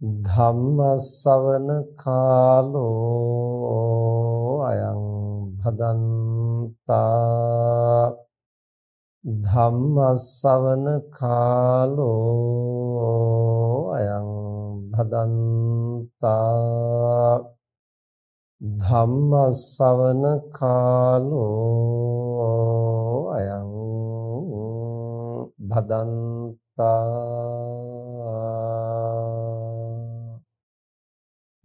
ධම්මස්සවන කාලෝ අයං භදන්තා ධම්මස්සවන කාලෝ අයං භදන්තා ධම්මස්සවන කාලෝ අයං භදන්තා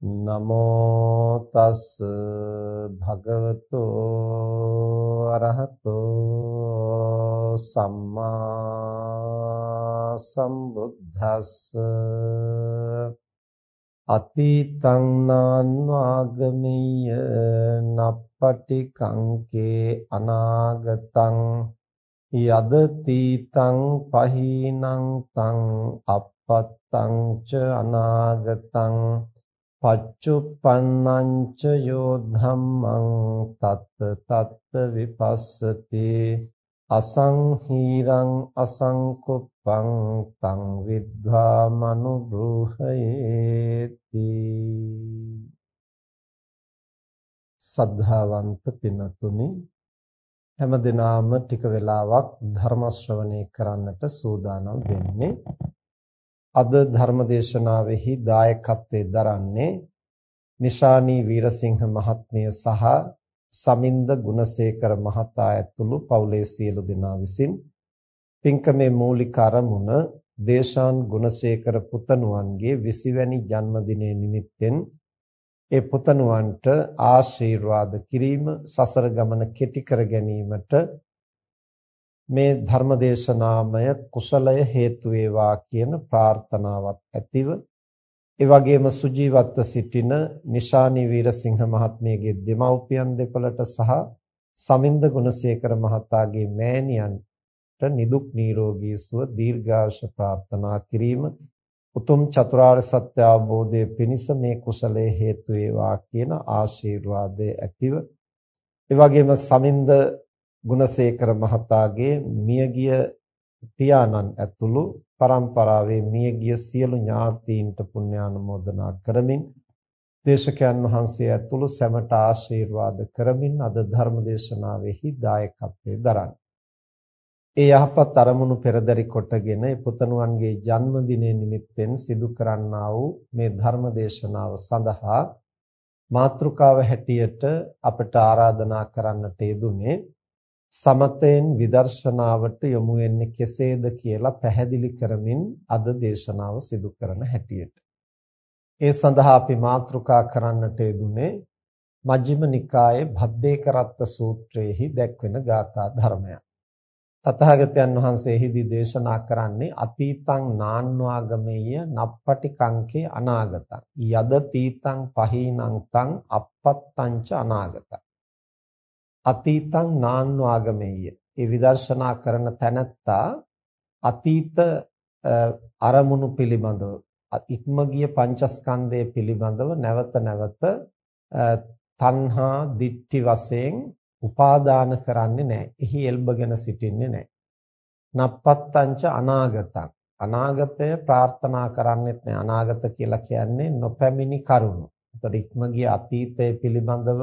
නමෝ තස් භගවතෝ අරහතෝ සම්මා සම්බුද්දස්ස අතීතං නාන්වාගමීය නප්පටි කංකේ අනාගතං යදතීතං පහීනං තං අපත්තං ච අනාගතං පච්චුප්පන්නං ච යෝ ධම්මං තත්ත තත්ත විපස්සති අසංහීරං අසංකුප්පං තං විද්ධා මනුබ්‍රූහයේති සද්ධාවන්ත පිනතුනි හැම දිනාම ටික වෙලාවක් ධර්ම ශ්‍රවණය කරන්නට සූදානම් වෙන්නේ අද ධර්මදේශනාවෙහි දායකත්වයෙන් දරන්නේ නිශානී වීරසිංහ මහත්මිය සහ සමින්ද ගුණසේකර මහතා ඇතුළු පවුලේ සියලු දෙනා විසින් පින්කමේ මූලික අරමුණ දේශාන් ගුණසේකර පුතණුවන්ගේ 20 වැනි ජන්මදිනයේ නිමිත්තෙන් ඒ පුතණුවන්ට ආශිර්වාද කිරීම සසර ගමන කෙටි කර ගැනීමට මේ ධර්මදේශනාමය කුසලය හේතු වේවා කියන ප්‍රාර්ථනාවත් ඇතිව ඒ වගේම සුජීවත්ව සිටින නිශානි වීරසිංහ මහත්මියගේ දෙමව්පියන් දෙපළට සහ සමින්ද ගුණසේකර මහතාගේ මෑණියන්ට නිදුක් නිරෝගී සුව දීර්ඝාෂ ප්‍රාර්ථනා කිරීම උතුම් චතුරාර්ය සත්‍ය අවබෝධයේ පිණිස මේ කුසලයේ හේතු වේවා කියන ආශිර්වාදය ඇතිව ඒ වගේම සමින්ද ගුණසේකර මහතාගේ මියගිය පියාණන් ඇතුළු පරම්පරාවේ මියගිය සියලු ඥාතීන්ට පුණ්‍යානුමෝදනා කරමින් දේශකයන් වහන්සේ ඇතුළු සැමට ආශිර්වාද කරමින් අද ධර්ම දේශනාවෙහි දායකත්වයේ දරන්නේ. ඒ යහපත් අරමුණු පෙරදරි කොටගෙන පුතණුවන්ගේ ජන්මදිනය නිමිත්තෙන් සිදු කරන්නා වූ මේ ධර්ම දේශනාව සඳහා මාතෘකාව හැටියට අපට ආරාධනා කරන්නට යෙදුනේ සමතෙන් විදර්ශනාවට යොමු වෙන්නේ කෙසේද කියලා පැහැදිලි කරමින් අද දේශනාව සිදු කරන හැටියට. ඒ සඳහා අපි මාතෘකා කරන්නට යෙදුනේ මජ්ක්‍ධිම නිකායේ භද්දේකරත්ත සූත්‍රයේහි දැක්වෙන ගාථා ධර්මයක්. තථාගතයන් වහන්සේ එහිදී දේශනා කරන්නේ අතීතං නාන්වාගමෙය්‍ය නප්පටි කංකේ අනාගතං යද තීතං පහීනං තං අපත්තං ච අනාගතං අතීතං නාන්වාගමෙය්‍ය. ඒ විදර්ශනා කරන තැනැත්තා අතීත අරමුණු පිළිබඳව ඉක්ම ගිය පංචස්කන්ධය පිළිබඳව නැවත නැවත තණ්හා දිට්ටි වශයෙන් උපාදාන කරන්නේ නැහැ. එහි එල්බගෙන සිටින්නේ නැහැ. නප්පත්තංච අනාගතං අනාගතය ප්‍රාර්ථනා කරන්නේත් නැහැ. අනාගත කියලා කියන්නේ නොපැමිණි කරුණු. එතකොට ඉක්ම ගිය අතීතය පිළිබඳව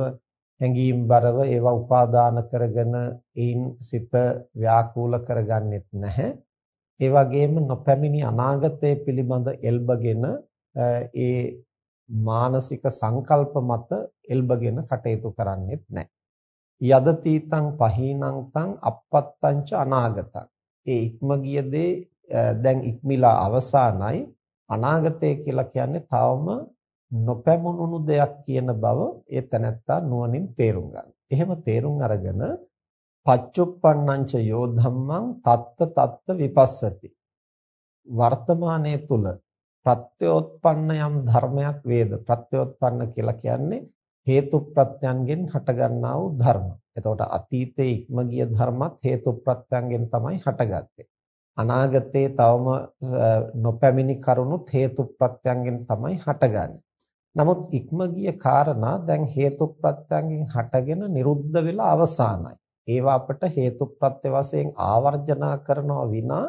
හැඟීම් බරව ඒවා උපාදාන කරගෙන ඒන් සිත ව්‍යාකූල කරගන්නෙත් නැහැ. ඒ වගේම නොපැමිණි අනාගතය පිළිබඳ එල්බගෙන ඒ මානසික සංකල්ප මත එල්බගෙන කටයුතු කරන්නේත් නැහැ. යදතීතං පහීනං තං අපත්තංච අනාගතං. ඒ ඉක්ම ගිය දේ දැන් ඉක්මිලා අවසానයි අනාගතය කියලා කියන්නේ තවම නොපැමුණුණු දෙයක් කියන බව ඒ තැනැත්තා නුවණින් තේරුම් ගන්න. එහෙම තේරුම් අරගෙන පච්චුප්පන්නංච යෝ ධම්මං තත්ත තත්ත විපස්සති. වර්තමානයේ තුල ප්‍රත්‍යෝත්පන්න යම් ධර්මයක් වේද ප්‍රත්‍යෝත්පන්න කියලා කියන්නේ හේතු ප්‍රත්‍යයන්ගෙන් හටගන්නා වූ ධර්ම. එතකොට අතීතයේ ඉක්ම ගිය ධර්මත් හේතු ප්‍රත්‍යයන්ගෙන් තමයි හටගත්තේ. අනාගතයේ තවම නොපැමිණි කරුණුත් හේතු ප්‍රත්‍යයන්ගෙන් තමයි හටගන්නේ. නමුත් ඉක්ම ගිය කාරණා දැන් හේතු ප්‍රත්‍යයන්ගෙන් හටගෙන නිරුද්ධ වෙලා අවසానයි. ඒවා අපට හේතු ප්‍රත්‍ය වශයෙන් ආවර්ජනා කරනවා විනා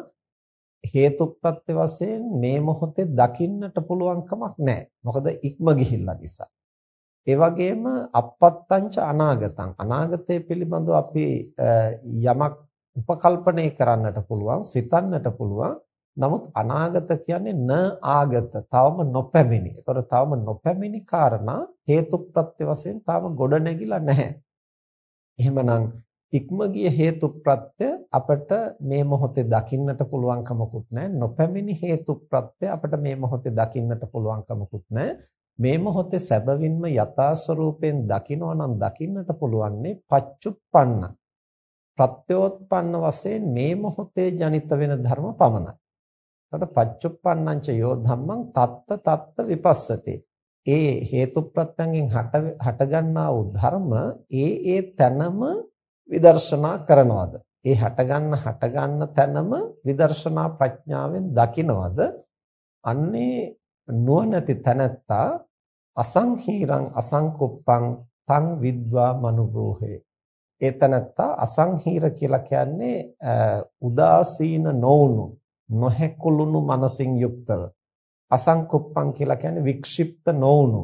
හේතුප්‍රත්‍ය වශයෙන් මේ මොහොතේ දකින්නට පුළුවන් කමක් නැහැ. මොකද ඉක්ම ගිහිල්ලා නිසා. ඒ වගේම අපත්තංච අනාගතං අනාගතය පිළිබඳව අපි යමක් උපකල්පනය කරන්නට පුළුවන්, සිතන්නට පුළුවන්. නමුත් අනාගත කියන්නේ න ආගත, තවම නොපැමිණි. ඒතර තවම නොපැමිණි කාරණා හේතුප්‍රත්‍ය වශයෙන් තාම ගොඩ නැගිලා නැහැ. එහෙමනම් ඉක්ම ගිය හේතු ප්‍රත්‍ය අපට මේ මොහොතේ දකින්නට පුළුවන් කමකුත් නැහැ නොපැමිණි හේතු ප්‍රත්‍ය අපට මේ මොහොතේ දකින්නට පුළුවන් කමකුත් නැහැ මේ මොහොතේ සැබවින්ම යථා ස්වરૂපයෙන් දකිනවා නම් දකින්නට පුළුවන්නේ පච්චුප්පන්න ප්‍රත්‍යෝත්පන්න වශයෙන් මේ මොහොතේ ජනිත වෙන ධර්ම පමණයි. එතකොට පච්චුප්පන්නංච යෝ ධම්මං තත්ත තත්ත විපස්සති. ඒ හේතු ප්‍රත්‍යයෙන් හට හටගන්නා වූ ධර්ම ඒ ඒ තැනම විදර්ශනා කරනවද? ඒ හටගන්න හටගන්න තැනම විදර්ශනා ප්‍රඥාවෙන් දකිනවද? අන්නේ නුවණැති තැනැත්තා අසංහීරං අසංකුප්පං තං විද්වා මනුබ්‍රෝහේ. ඒ තැනැත්තා අසංහීර කියලා කියන්නේ උදාසීන නොවුණු නොහැකුළුණු මනසින් යුක්තව. අසංකුප්පං කියලා කියන්නේ වික්ෂිප්ත නොවුණු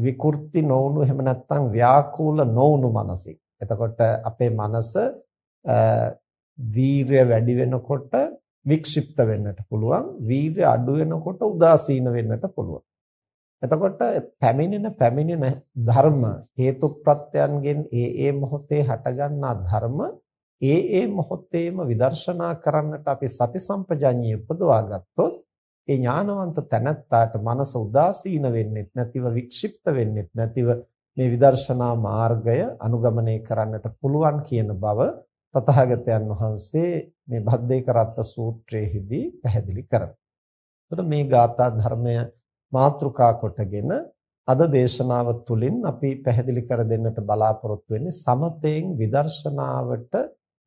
විකෘති නොවුණු එහෙම නැත්නම් ව්‍යාකූල නොවුණු මනසින්. එතකොට අපේ මනස වීරය වැඩි වෙනකොට වික්ෂිප්ත වෙන්නට පුළුවන් වීරය අඩු වෙනකොට උදාසීන වෙන්නට පුළුවන් එතකොට පැමිණෙන පැමිණෙන ධර්ම හේතු ප්‍රත්‍යයන්ගෙන් ඒ ඒ මොහොතේ හටගන්නා ධර්ම ඒ ඒ මොහොතේම විදර්ශනා කරන්නට අපි සති සම්පජඤ්ඤය උපදවා ගත්තොත් ඒ ඥානවන්ත තැනැත්තාට මනස උදාසීන වෙන්නෙත් නැතිව වික්ෂිප්ත වෙන්නෙත් නැතිව මේ විදර්ශනා මාර්ගය අනුගමනය කරන්නට පුළුවන් කියන බව තථාගතයන් වහන්සේ මේ භද්දේක රත්ත සූත්‍රයේදී පැහැදිලි කරනවා. එතකොට මේ ගාථා ධර්මය මාතෘකා කොටගෙන අද දේශනාව තුළින් අපි පැහැදිලි කර දෙන්නට බලාපොරොත්තු වෙන්නේ සමතයෙන් විදර්ශනාවට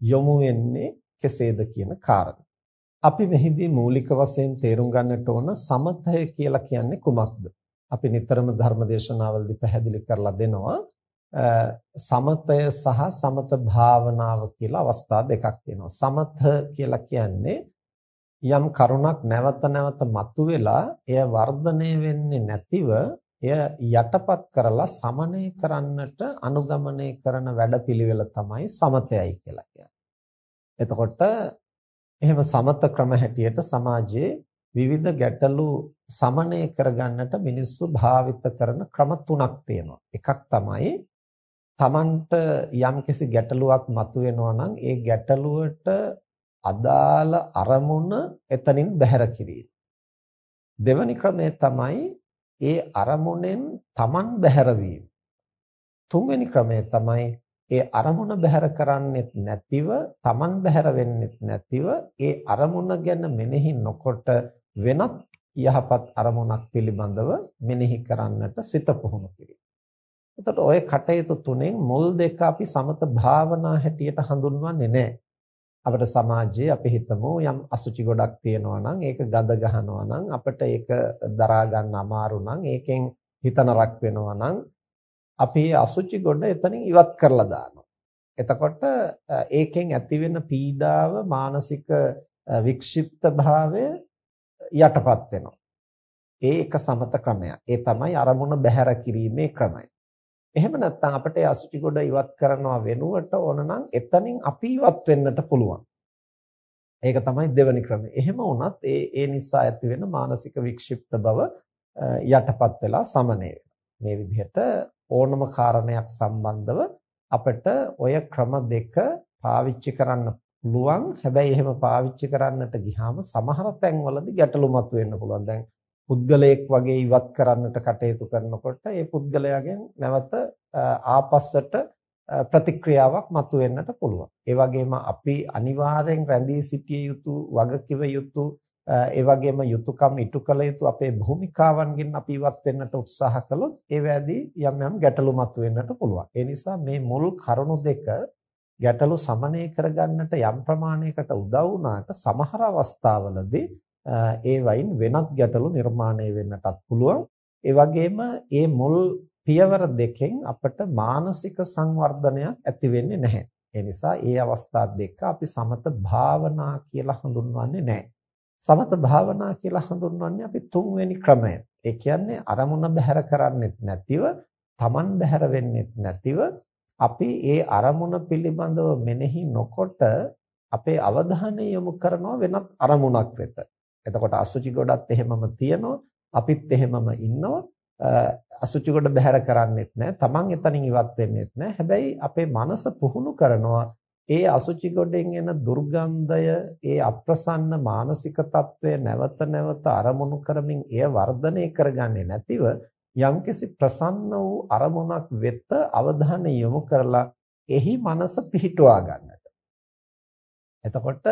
යොමු වෙන්නේ කෙසේද කියන කාරණා. අපි මෙහිදී මූලික වශයෙන් තේරුම් ගන්නට ඕන සමතය කියලා කියන්නේ කුමක්ද? අපි නිතරම ධර්ම දේශනාවලදී පැහැදිලි කරලා දෙනවා සමතය සහ සමත භාවනාව කියලා අවස්ථා දෙකක් තියෙනවා. සමත කියලා කියන්නේ යම් කරුණක් නැවත නැවත මතුවෙලා එය වර්ධනය වෙන්නේ නැතිව එය යටපත් කරලා සමනය කරන්නට අනුගමනය කරන වැඩපිළිවෙල තමයි සමතයයි කියලා කියන්නේ. එතකොට එහෙම සමත ක්‍රම හැටියට සමාජයේ විවිධ ගැටලු සමනය කරගන්නට මිනිස්සු භාවිත කරන ක්‍රම තුනක් තියෙනවා. එකක් තමයි Tamanට යම්කිසි ගැටලුවක් මතුවෙනවා නම් ඒ ගැටලුවට අදාළ අරමුණ එතනින් බැහැර කිරීම. දෙවැනි ක්‍රමය තමයි ඒ අරමුණෙන් Taman බැහැර වීම. තුන්වෙනි ක්‍රමය තමයි ඒ අරමුණ බැහැර කරන්නෙත් නැතිව Taman බැහැර වෙන්නෙත් නැතිව ඒ අරමුණ ගැන මෙනෙහි නොකොට වෙනත් යහපත් අරමුණක් පිළිබඳව මෙනෙහි කරන්නට සිත පුහුණු කිරීම. එතකොට ওই කටයුතු තුනෙන් මුල් දෙක අපි සමත භාවනා හැටියට හඳුන්වන්නේ නැහැ. අපිට සමාජයේ අපි හිතමු යම් අසුචි ගොඩක් තියෙනවා නම් ඒක ගඳ ගහනවා නම් අපිට ඒක දරා ගන්න අමාරු නම් ඒකෙන් හිත නරක වෙනවා නම් අපි අසුචි ගොඩ එතනින් ඉවත් කරලා දානවා. එතකොට ඒකෙන් ඇතිවෙන පීඩාව මානසික වික්ෂිප්ත භාවය යටපත් වෙනවා. ඒ එක සමත ක්‍රමයක්. ඒ තමයි අරමුණ බැහැර කිරීමේ ක්‍රමය. එහෙම නැත්නම් අපිට අසුචි ගොඩ ඉවත් කරනවා වෙනුවට ඕන නම් එතනින් අපි ඉවත් වෙන්නට පුළුවන්. ඒක තමයි දෙවැනි ක්‍රමය. එහෙම වුණත් ඒ ඒ නිසා ඇති වෙන මානසික වික්ෂිප්ත බව යටපත් වෙලා සමනය මේ විදිහට ඕනම කාරණයක් සම්බන්ධව අපිට ඔය ක්‍රම දෙක පාවිච්චි කරන්න පුළුවන්. හැබැයි එහෙම පාවිච්චි කරන්නට ගියාම සමහර තැන්වලදී ගැටලු මතුවෙන්න පුළුවන්. දැන් පුද්ගලයෙක් වගේ ඉවත් කරන්නට කටයුතු කරනකොට ඒ පුද්ගලයාගෙන් නැවත ආපස්සට ප්‍රතික්‍රියාවක් මතුවෙන්නට පුළුවන්. ඒ වගේම අපි අනිවාර්යෙන් රැඳී සිටිය යුතු වගකිව යුතු ඒ වගේම යුතුයකම් ඉටු කළ යුතු අපේ භූමිකාවන්ගෙන් අපි ඉවත් වෙන්නට උත්සාහ කළොත් ඒ වැදී යම් යම් ගැටලු මතුවෙන්නට පුළුවන්. ඒ නිසා මේ මුල් කරුණු දෙක ගැටලු සමනය කරගන්නට යම් ප්‍රමාණයකට උදව් වුණාට සමහර අවස්ථාවලදී ඒ වයින් වෙනත් ගැටලු නිර්මාණය වෙන්නටත් පුළුවන්. ඒ වගේම මේ මුල් පියවර දෙකෙන් අපට මානසික සංවර්ධනයක් ඇති වෙන්නේ නැහැ. ඒ නිසා මේ අවස්ථා දෙක අපි සමත භාවනා කියලා හඳුන්වන්නේ නැහැ. සමත භාවනා කියලා හඳුන්වන්නේ අපි තුන්වෙනි ක්‍රමය. ඒ කියන්නේ අරමුණ බැහැර කරන්නෙත් නැතිව, Taman බැහැර වෙන්නෙත් නැතිව අපි ඒ අරමුණ පිළිබඳව මෙනෙහි නොකොට අපේ අවධානය යොමු කරනවා වෙනත් අරමුණක් වෙත. එතකොට අසුචි ගොඩත් එහෙමම තියෙනවා. අපිත් එහෙමම ඉන්නවා. අසුචි ගොඩ බැහැර කරන්නෙත් නැහැ. Taman එතනින් ඉවත් වෙන්නෙත් නැහැ. හැබැයි අපේ මනස පුහුණු කරනවා ඒ අසුචි ගොඩෙන් එන දුර්ගන්ධය, ඒ අප්‍රසන්න මානසික తত্ত্বය නැවත නැවත අරමුණු කරමින් එය වර්ධනය කරගන්නේ නැතිව යම්කිසි ප්‍රසන්න වූ අරමුණක් වෙත අවධානය යොමු කරලා එහි මනස පිහිටුවා ගන්නට. එතකොට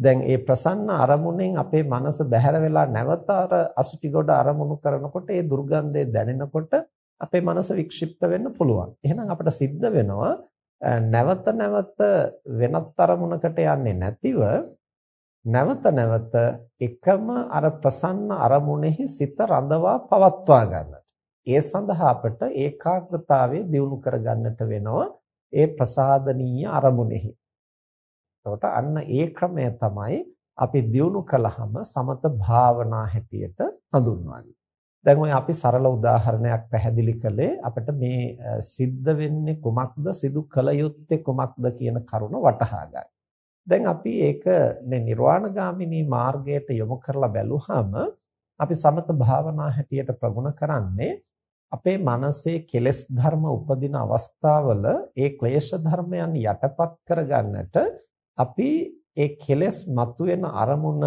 දැන් මේ ප්‍රසන්න අරමුණෙන් අපේ මනස බැහැර වෙලා නැවත අර අසුචි ගොඩ අරමුණු කරනකොට ඒ දුර්ගන්ධය දැනෙනකොට අපේ මනස වික්ෂිප්ත වෙන්න පුළුවන්. එහෙනම් අපිට සිද්ධ වෙනවා නැවත නැවත වෙනත් අරමුණකට යන්නේ නැතිව නැවත නැවත එකම අර ප්‍රසන්න අරමුණෙහි සිත රඳවා පවත්වා ගන්නට. ඒ සඳහා අපට ඒකාග්‍රතාවය දියුණු කරගන්නට වෙනවා ඒ ප්‍රසාදනීය අරමුණෙහි. එතකොට අන්න ඒ ක්‍රමය තමයි අපි දියුණු කළාම සමත භාවනා හැටියට හඳුන්වන්නේ. දැන් ඔය අපි සරල උදාහරණයක් පැහැදිලි කළේ අපිට මේ සිද්ධ වෙන්නේ කුමක්ද සිදු කළ යුත්තේ කුමක්ද කියන කරුණ වටහා ගන්න. දැන් අපි ඒක මේ නිර්වාණගාමිනී මාර්ගයට යොමු කරලා බැලුවාම අපි සමත භාවනා හැටියට ප්‍රගුණ කරන්නේ අපේ මනසේ කෙලෙස් ධර්ම උපදින අවස්ථාවල ඒ ක්ලේශ ධර්මයන් යටපත් කරගන්නට අපි ඒ කෙලෙස් මතුවෙන අරමුණ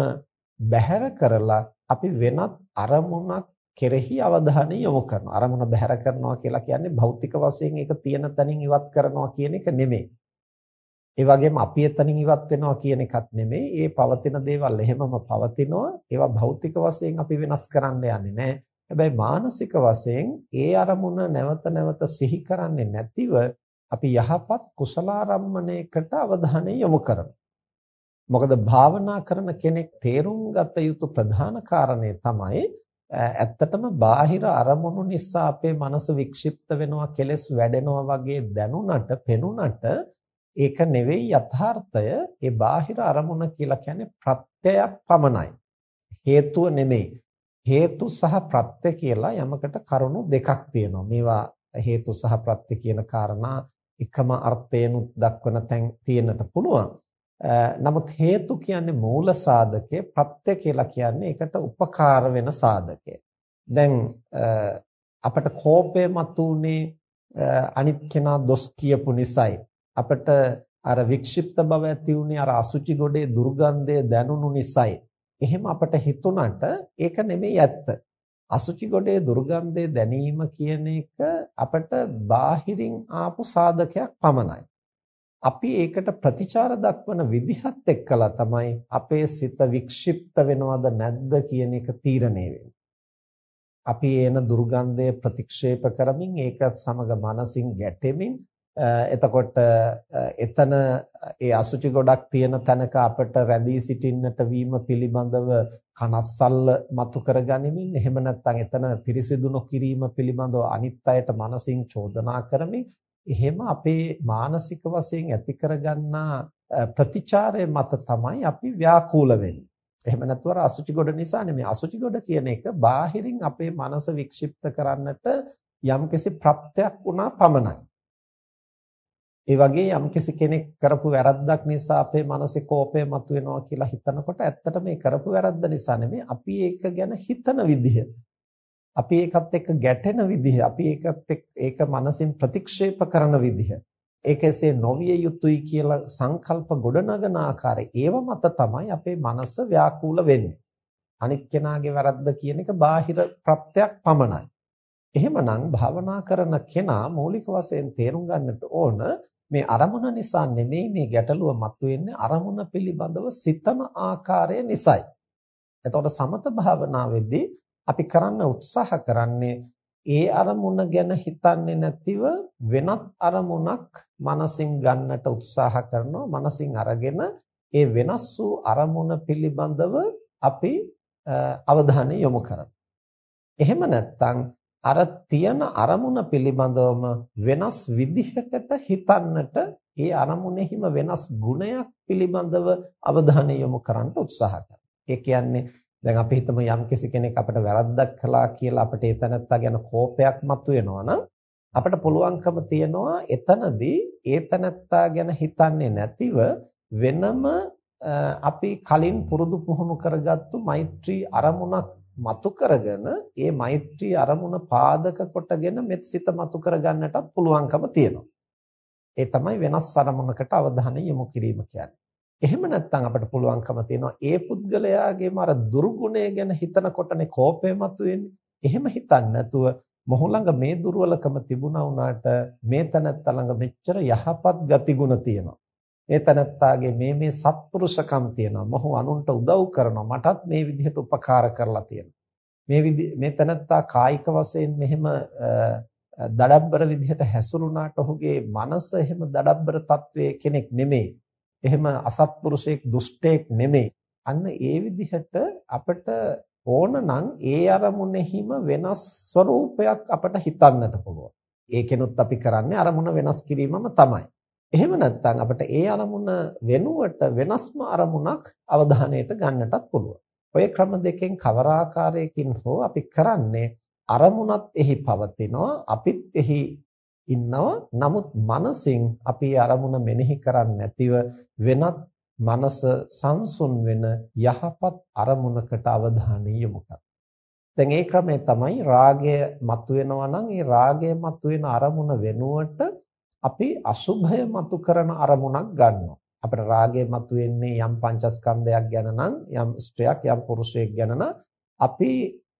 බැහැර කරලා අපි වෙනත් අරමුණක් කෙරෙහි අවධානය යොමු කරනවා. අරමුණ බැහැර කරනවා කියලා කියන්නේ භෞතික වශයෙන් ඒක තියෙන තැනින් ඉවත් කරනවා කියන එක නෙමෙයි. ඒ වගේම අපි එතනින් ඉවත් වෙනවා කියන එකත් නෙමෙයි. ඒ පවතින දේවල් එහෙමම පවතිනවා. ඒවා භෞතික වශයෙන් අපි වෙනස් කරන්න යන්නේ නැහැ. හැබැයි මානසික වශයෙන් ඒ අරමුණ නැවත නැවත සිහි කරන්නේ නැතිව අපි යහපත් කුසලාරම්මණයකට අවධානය යොමු කරනවා. මොකද භාවනා කරන කෙනෙක් තේරුම් ගත යුතු ප්‍රධාන කාරණේ තමයි ඇත්තටම බාහිර අරමුණු නිසා අපේ මනස වික්ෂිප්ත වෙනවා කෙලස් වැඩෙනවා වගේ දැනුණට පෙනුණට ඒක නෙවෙයි යථාර්ථය ඒ බාහිර අරමුණ කියලා කියන්නේ ප්‍රත්‍යයක් පමණයි. හේතුව නෙමෙයි. හේතු සහ ප්‍රත්‍ය කියලා යමකට කරුණු දෙකක් තියෙනවා. මේවා හේතු සහ ප්‍රත්‍ය කියන කාරණා එකම අර්ථයෙන්ුත් දක්වන තැන් තියෙන්නට පුළුවන් නමුත් හේතු කියන්නේ මූල සාධකය ප්‍රත්‍ය කියලා කියන්නේ ඒකට උපකාර වෙන සාධකය. දැන් අපට කෝපය මතුනේ අනිත් කෙනා දොස් කියපු නිසායි. අපට අර වික්ෂිප්ත බව ඇති උනේ අර අසුචි ගොඩේ දුර්ගන්ධය දැනුණු නිසායි. එහෙම අපට හිතුණට ඒක නෙමෙයි ඇත්ත. අසුචි ගොඩේ දුර්ගන්ධය දැනීම කියන එක අපට බාහිරින් ආපු සාධකයක් පමණයි. අපි ඒකට ප්‍රතිචාර දක්වන විදිහත් එක්කලා තමයි අපේ සිත වික්ෂිප්ත වෙනවද නැද්ද කියන එක තීරණය වෙන්නේ. අපි එන දුර්ගන්ධය ප්‍රතික්ෂේප කරමින් ඒකත් සමග මනසින් ගැටෙමින් එතකොට එතන ඒ අසුචි ගොඩක් තියෙන තැනක අපට රැඳී සිටින්නට වීම පිළිබඳව කනස්සල්ල මතු කරගනිමින් එහෙම නැත්නම් එතන පිරිසිදු නොකිරීම පිළිබඳව අනිත් අයට මනසින් චෝදනා කරමින් එහෙම අපේ මානසික වශයෙන් ඇති කරගන්නා ප්‍රතිචාරය මත තමයි අපි ව්‍යාකූල වෙන්නේ. එහෙම නැත්නම් අර අසුචි ගොඩ නිසා නෙමෙයි. අසුචි ගොඩ කියන එක බාහිරින් අපේ මනස වික්ෂිප්ත කරන්නට යම්කිසි ප්‍රත්‍යක් වුණා පමණයි. ඒ වගේ යම්කිසි කෙනෙක් කරපු වැරද්දක් නිසා අපේ මනසේ කෝපය මතුවෙනවා කියලා හිතනකොට ඇත්තට මේ කරපු වැරද්ද නිසා නෙමෙයි අපි ඒක ගැන හිතන විදිහ අපි ඒකත් එක්ක ගැටෙන විදිහ, අපි ඒකත් ඒක මනසින් ප්‍රතික්ෂේප කරන විදිහ, ඒක එසේ නොවිය යුතුයි කියලා සංකල්ප ගොඩනගන ආකාරය, ඒව මත තමයි අපේ මනස ව්‍යාකූල වෙන්නේ. අනිත් කෙනාගේ වැරද්ද කියන එක බාහිර ප්‍රත්‍යක් පමණයි. එහෙමනම් භාවනා කරන කෙනා මූලික වශයෙන් තේරුම් ගන්නට ඕන මේ අරමුණ නිසා නෙමෙයි මේ ගැටලුව මතුවෙන්නේ අරමුණ පිළිබඳව සිතන ආකාරය නිසායි. එතකොට සමත භාවනාවේදී අපි කරන්න උත්සාහ කරන්නේ ඒ අරමුණ ගැන හිතන්නේ නැතිව වෙනත් අරමුණක් මනසින් ගන්නට උත්සාහ කරනවා මනසින් අරගෙන ඒ වෙනස් වූ අරමුණ පිළිබඳව අපි අවධානය යොමු කරනවා. එහෙම නැත්නම් අර තියෙන අරමුණ පිළිබඳවම වෙනස් විදිහකට හිතන්නට ඒ අරමුණෙහිම වෙනස් ගුණයක් පිළිබඳව අවධානය යොමු කරන්න උත්සාහ කරනවා. ඒ කියන්නේ දැන් අපි හිතමු යම්කිසි කෙනෙක් අපිට වැරද්දක් කළා කියලා අපිට ඒ තැනත්තා ගැන කෝපයක් මතුවෙනවා නම් අපිට පුළුවන්කම තියනවා එතනදී ඒ තැනත්තා ගැන හිතන්නේ නැතිව වෙනම අපි කලින් පුරුදු පුහුණු කරගත්තු මෛත්‍රී අරමුණක් මතු කරගෙන ඒ මෛත්‍රී අරමුණ පාදක කොටගෙන මෙත් සිත මතු කරගන්නටත් පුළුවන්කම තියෙනවා. ඒ තමයි වෙනස් අරමුණකට අවධානය යොමු කිරීම කියන්නේ. එහෙම නැත්නම් අපිට පුළුවන්කම තියෙනවා ඒ පුද්ගලයාගේම අර දුර්ගුණය ගැන හිතනකොටනේ කෝපය මතුවෙන්නේ. එහෙම හිතන්නේ නැතුව මොහු ළඟ මේ දුර්වලකම තිබුණා වුණාට මේ තැනත්තා ළඟ මෙච්චර යහපත් ගතිගුණ තියෙනවා. මේ තනත්තාගේ මේ මේ සත්පුරුෂකම් තියෙනවා. මොහු අනුන්ට උදව් කරනවා. මටත් මේ විදිහට උපකාර කරලා තියෙනවා. මේ මේ තනත්තා කායික වශයෙන් මෙහෙම දඩබ්බර විදිහට හැසිරුණාට ඔහුගේ මනස එහෙම දඩබ්බර තත්වයේ කෙනෙක් නෙමෙයි. එහෙම අසත්පුරුෂයෙක් දුෂ්ටයෙක් නෙමෙයි. අන්න ඒ විදිහට අපිට ඕන නම් ඒ අරමුණෙහිම වෙනස් ස්වરૂපයක් අපට හිතන්නට පුළුවන්. ඒකෙනුත් අපි කරන්නේ අරමුණ වෙනස් කිරීමම තමයි. එහෙම නැත්නම් අපිට ඒ අරමුණ වෙනුවට වෙනස්ම අරමුණක් අවධානයට ගන්නටත් පුළුවන්. ඔය ක්‍රම දෙකෙන් කවර ආකාරයකින් හෝ අපි කරන්නේ අරමුණත් එහි පවතිනවා අපිත් එහි ඉන්නවා නමුත් මනසින් අපි අරමුණ මෙනෙහි කරන්නේ නැතිව වෙනත් මනස සංසුන් වෙන යහපත් අරමුණකට අවධානය යොමු දැන් ඒ ක්‍රමය තමයි රාගය මතුවෙනවා නම් ඒ රාගය මතුවෙන අරමුණ වෙනුවට අපි අසුභය මතු කරන අරමුණක් ගන්නවා. අපිට රාගය මතුවෙන්නේ යම් පංචස්කන්ධයක් ගැන නම් යම් ස්ත්‍රියක් යම් පුරුෂයෙක් ගැන අපි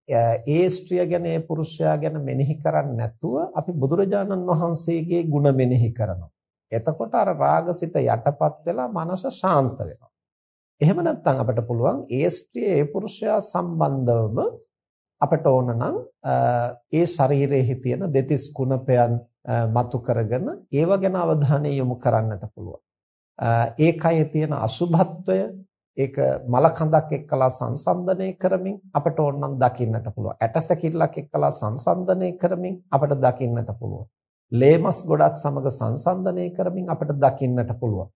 ඒ ස්ත්‍රිය ගැන ඒ පුරුෂයා ගැන මෙනෙහි කරන්නේ නැතුව අපි බුදුරජාණන් වහන්සේගේ ගුණ මෙනෙහි කරනවා. එතකොට අර රාගසිත යටපත් වෙලා මනස ශාන්ත වෙනවා. එහෙම නැත්නම් අපිට පුළුවන් ඒ ස්ත්‍රිය ඒ පුරුෂයා සම්බන්ධවම අපට ඕන නම් ඒ ශරීරයේ තියෙන දෙතිස් කුණපයන් මතු කරගෙන ඒව ගැන අවධානය යොමු කරන්නට පුළුවන්. ඒ කයේ තියෙන අසුභත්වය ඒක මලකඳක් එක්කලා සංසන්දනය කරමින් අපට ඕනනම් දකින්නට පුළුවන්. ඇටසැකිල්ලක් එක්කලා සංසන්දනය කරමින් අපට දකින්නට පුළුවන්. ලේමස් ගොඩක් සමග සංසන්දනය කරමින් අපට දකින්නට පුළුවන්.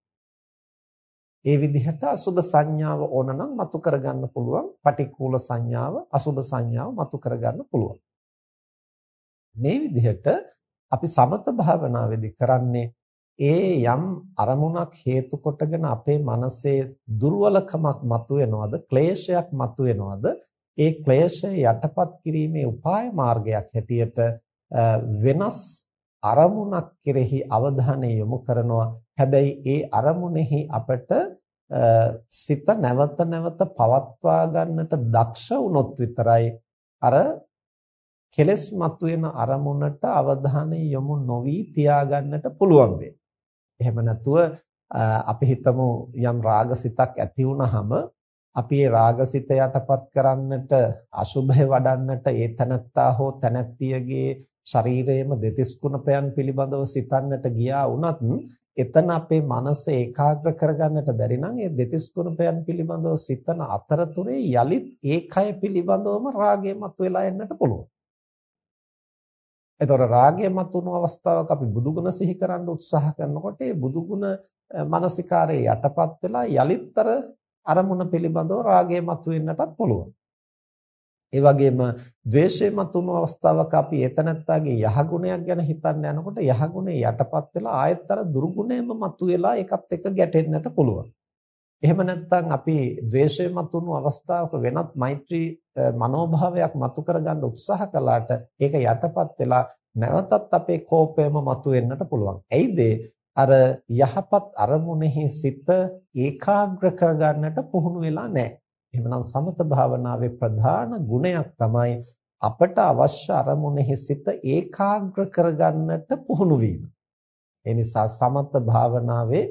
ඒ විදිහට අසුබ සංඥාව ඕනනම් මතු කරගන්න පුළුවන්. පටික්කුල සංඥාව, අසුබ සංඥාව මතු කරගන්න පුළුවන්. මේ විදිහට අපි සමත භාවනාවේදී කරන්නේ ඒ යම් අරමුණක් හේතු කොටගෙන අපේ මනසේ දුර්වලකමක් මතුවෙනවද ක්ලේශයක් මතුවෙනවද ඒ ක්ලේශය යටපත් කිරීමේ උපාය මාර්ගයක් හැටියට වෙනස් අරමුණක් කෙරෙහි අවධානය යොමු කරනවා. හැබැයි ඒ අරමුණෙහි අපට සිත නැවත නැවත පවත්වා ගන්නට දක්ෂ වුණොත් විතරයි අර කෙලස් මතුවෙන අරමුණට අවධානය යොමු නොවි තියාගන්නට පුළුවන් වෙන්නේ. එහෙම නැතුව අපි හිතමු යම් රාගසිතක් ඇති වුනහම අපි ඒ රාගසිත යටපත් කරන්නට අසුභය වඩන්නට ඒ තනත්තා හෝ තනත්තියගේ ශරීරයේම දෙතිස් කුණපයන් පිළිබඳව සිතන්නට ගියා වුණත් එතන අපේ මනස ඒකාග්‍ර කරගන්නට බැරි නම් ඒ දෙතිස් කුණපයන් පිළිබඳව සිතන අතරතුරේ යලිත් ඒ කය පිළිබඳවම රාගය මතුවලා එන්නට පුළුවන්. එතකොට රාගය මතුණු අවස්ථාවක අපි බුදුගුණ සිහි කරන්න උත්සාහ කරනකොට ඒ බුදුගුණ මානසිකාරයේ යටපත් වෙලා යලිත්තර අරමුණ පිළිබඳව රාගය මතුවෙන්නටත් පුළුවන්. ඒ වගේම ද්වේෂය මතුණු අවස්ථාවක අපි එතනත්තාගේ යහගුණයක් ගැන හිතන්න යනකොට යහගුණේ යටපත් වෙලා ආයෙත්තර දුර්ගුණයම මතුවෙලා ඒකත් එක්ක ගැටෙන්නට පුළුවන්. එහෙම නැත්නම් අපි ද්වේෂය මතුණු අවස්ථාවක වෙනත් මෛත්‍රී මනෝභාවයක් මතු කරගන්න උත්සාහ කළාට ඒක යටපත් වෙලා නැවතත් අපේ කෝපයම මතුවෙන්නට පුළුවන්. ඇයිද? අර යහපත් අරමුණෙහි සිත ඒකාග්‍ර කරගන්නට පුහුණු වෙලා නැහැ. එහෙමනම් සමත භාවනාවේ ප්‍රධාන ගුණයක් තමයි අපට අවශ්‍ය අරමුණෙහි සිත ඒකාග්‍ර කරගන්නට පුහුණු වීම. ඒ නිසා සමත භාවනාවේ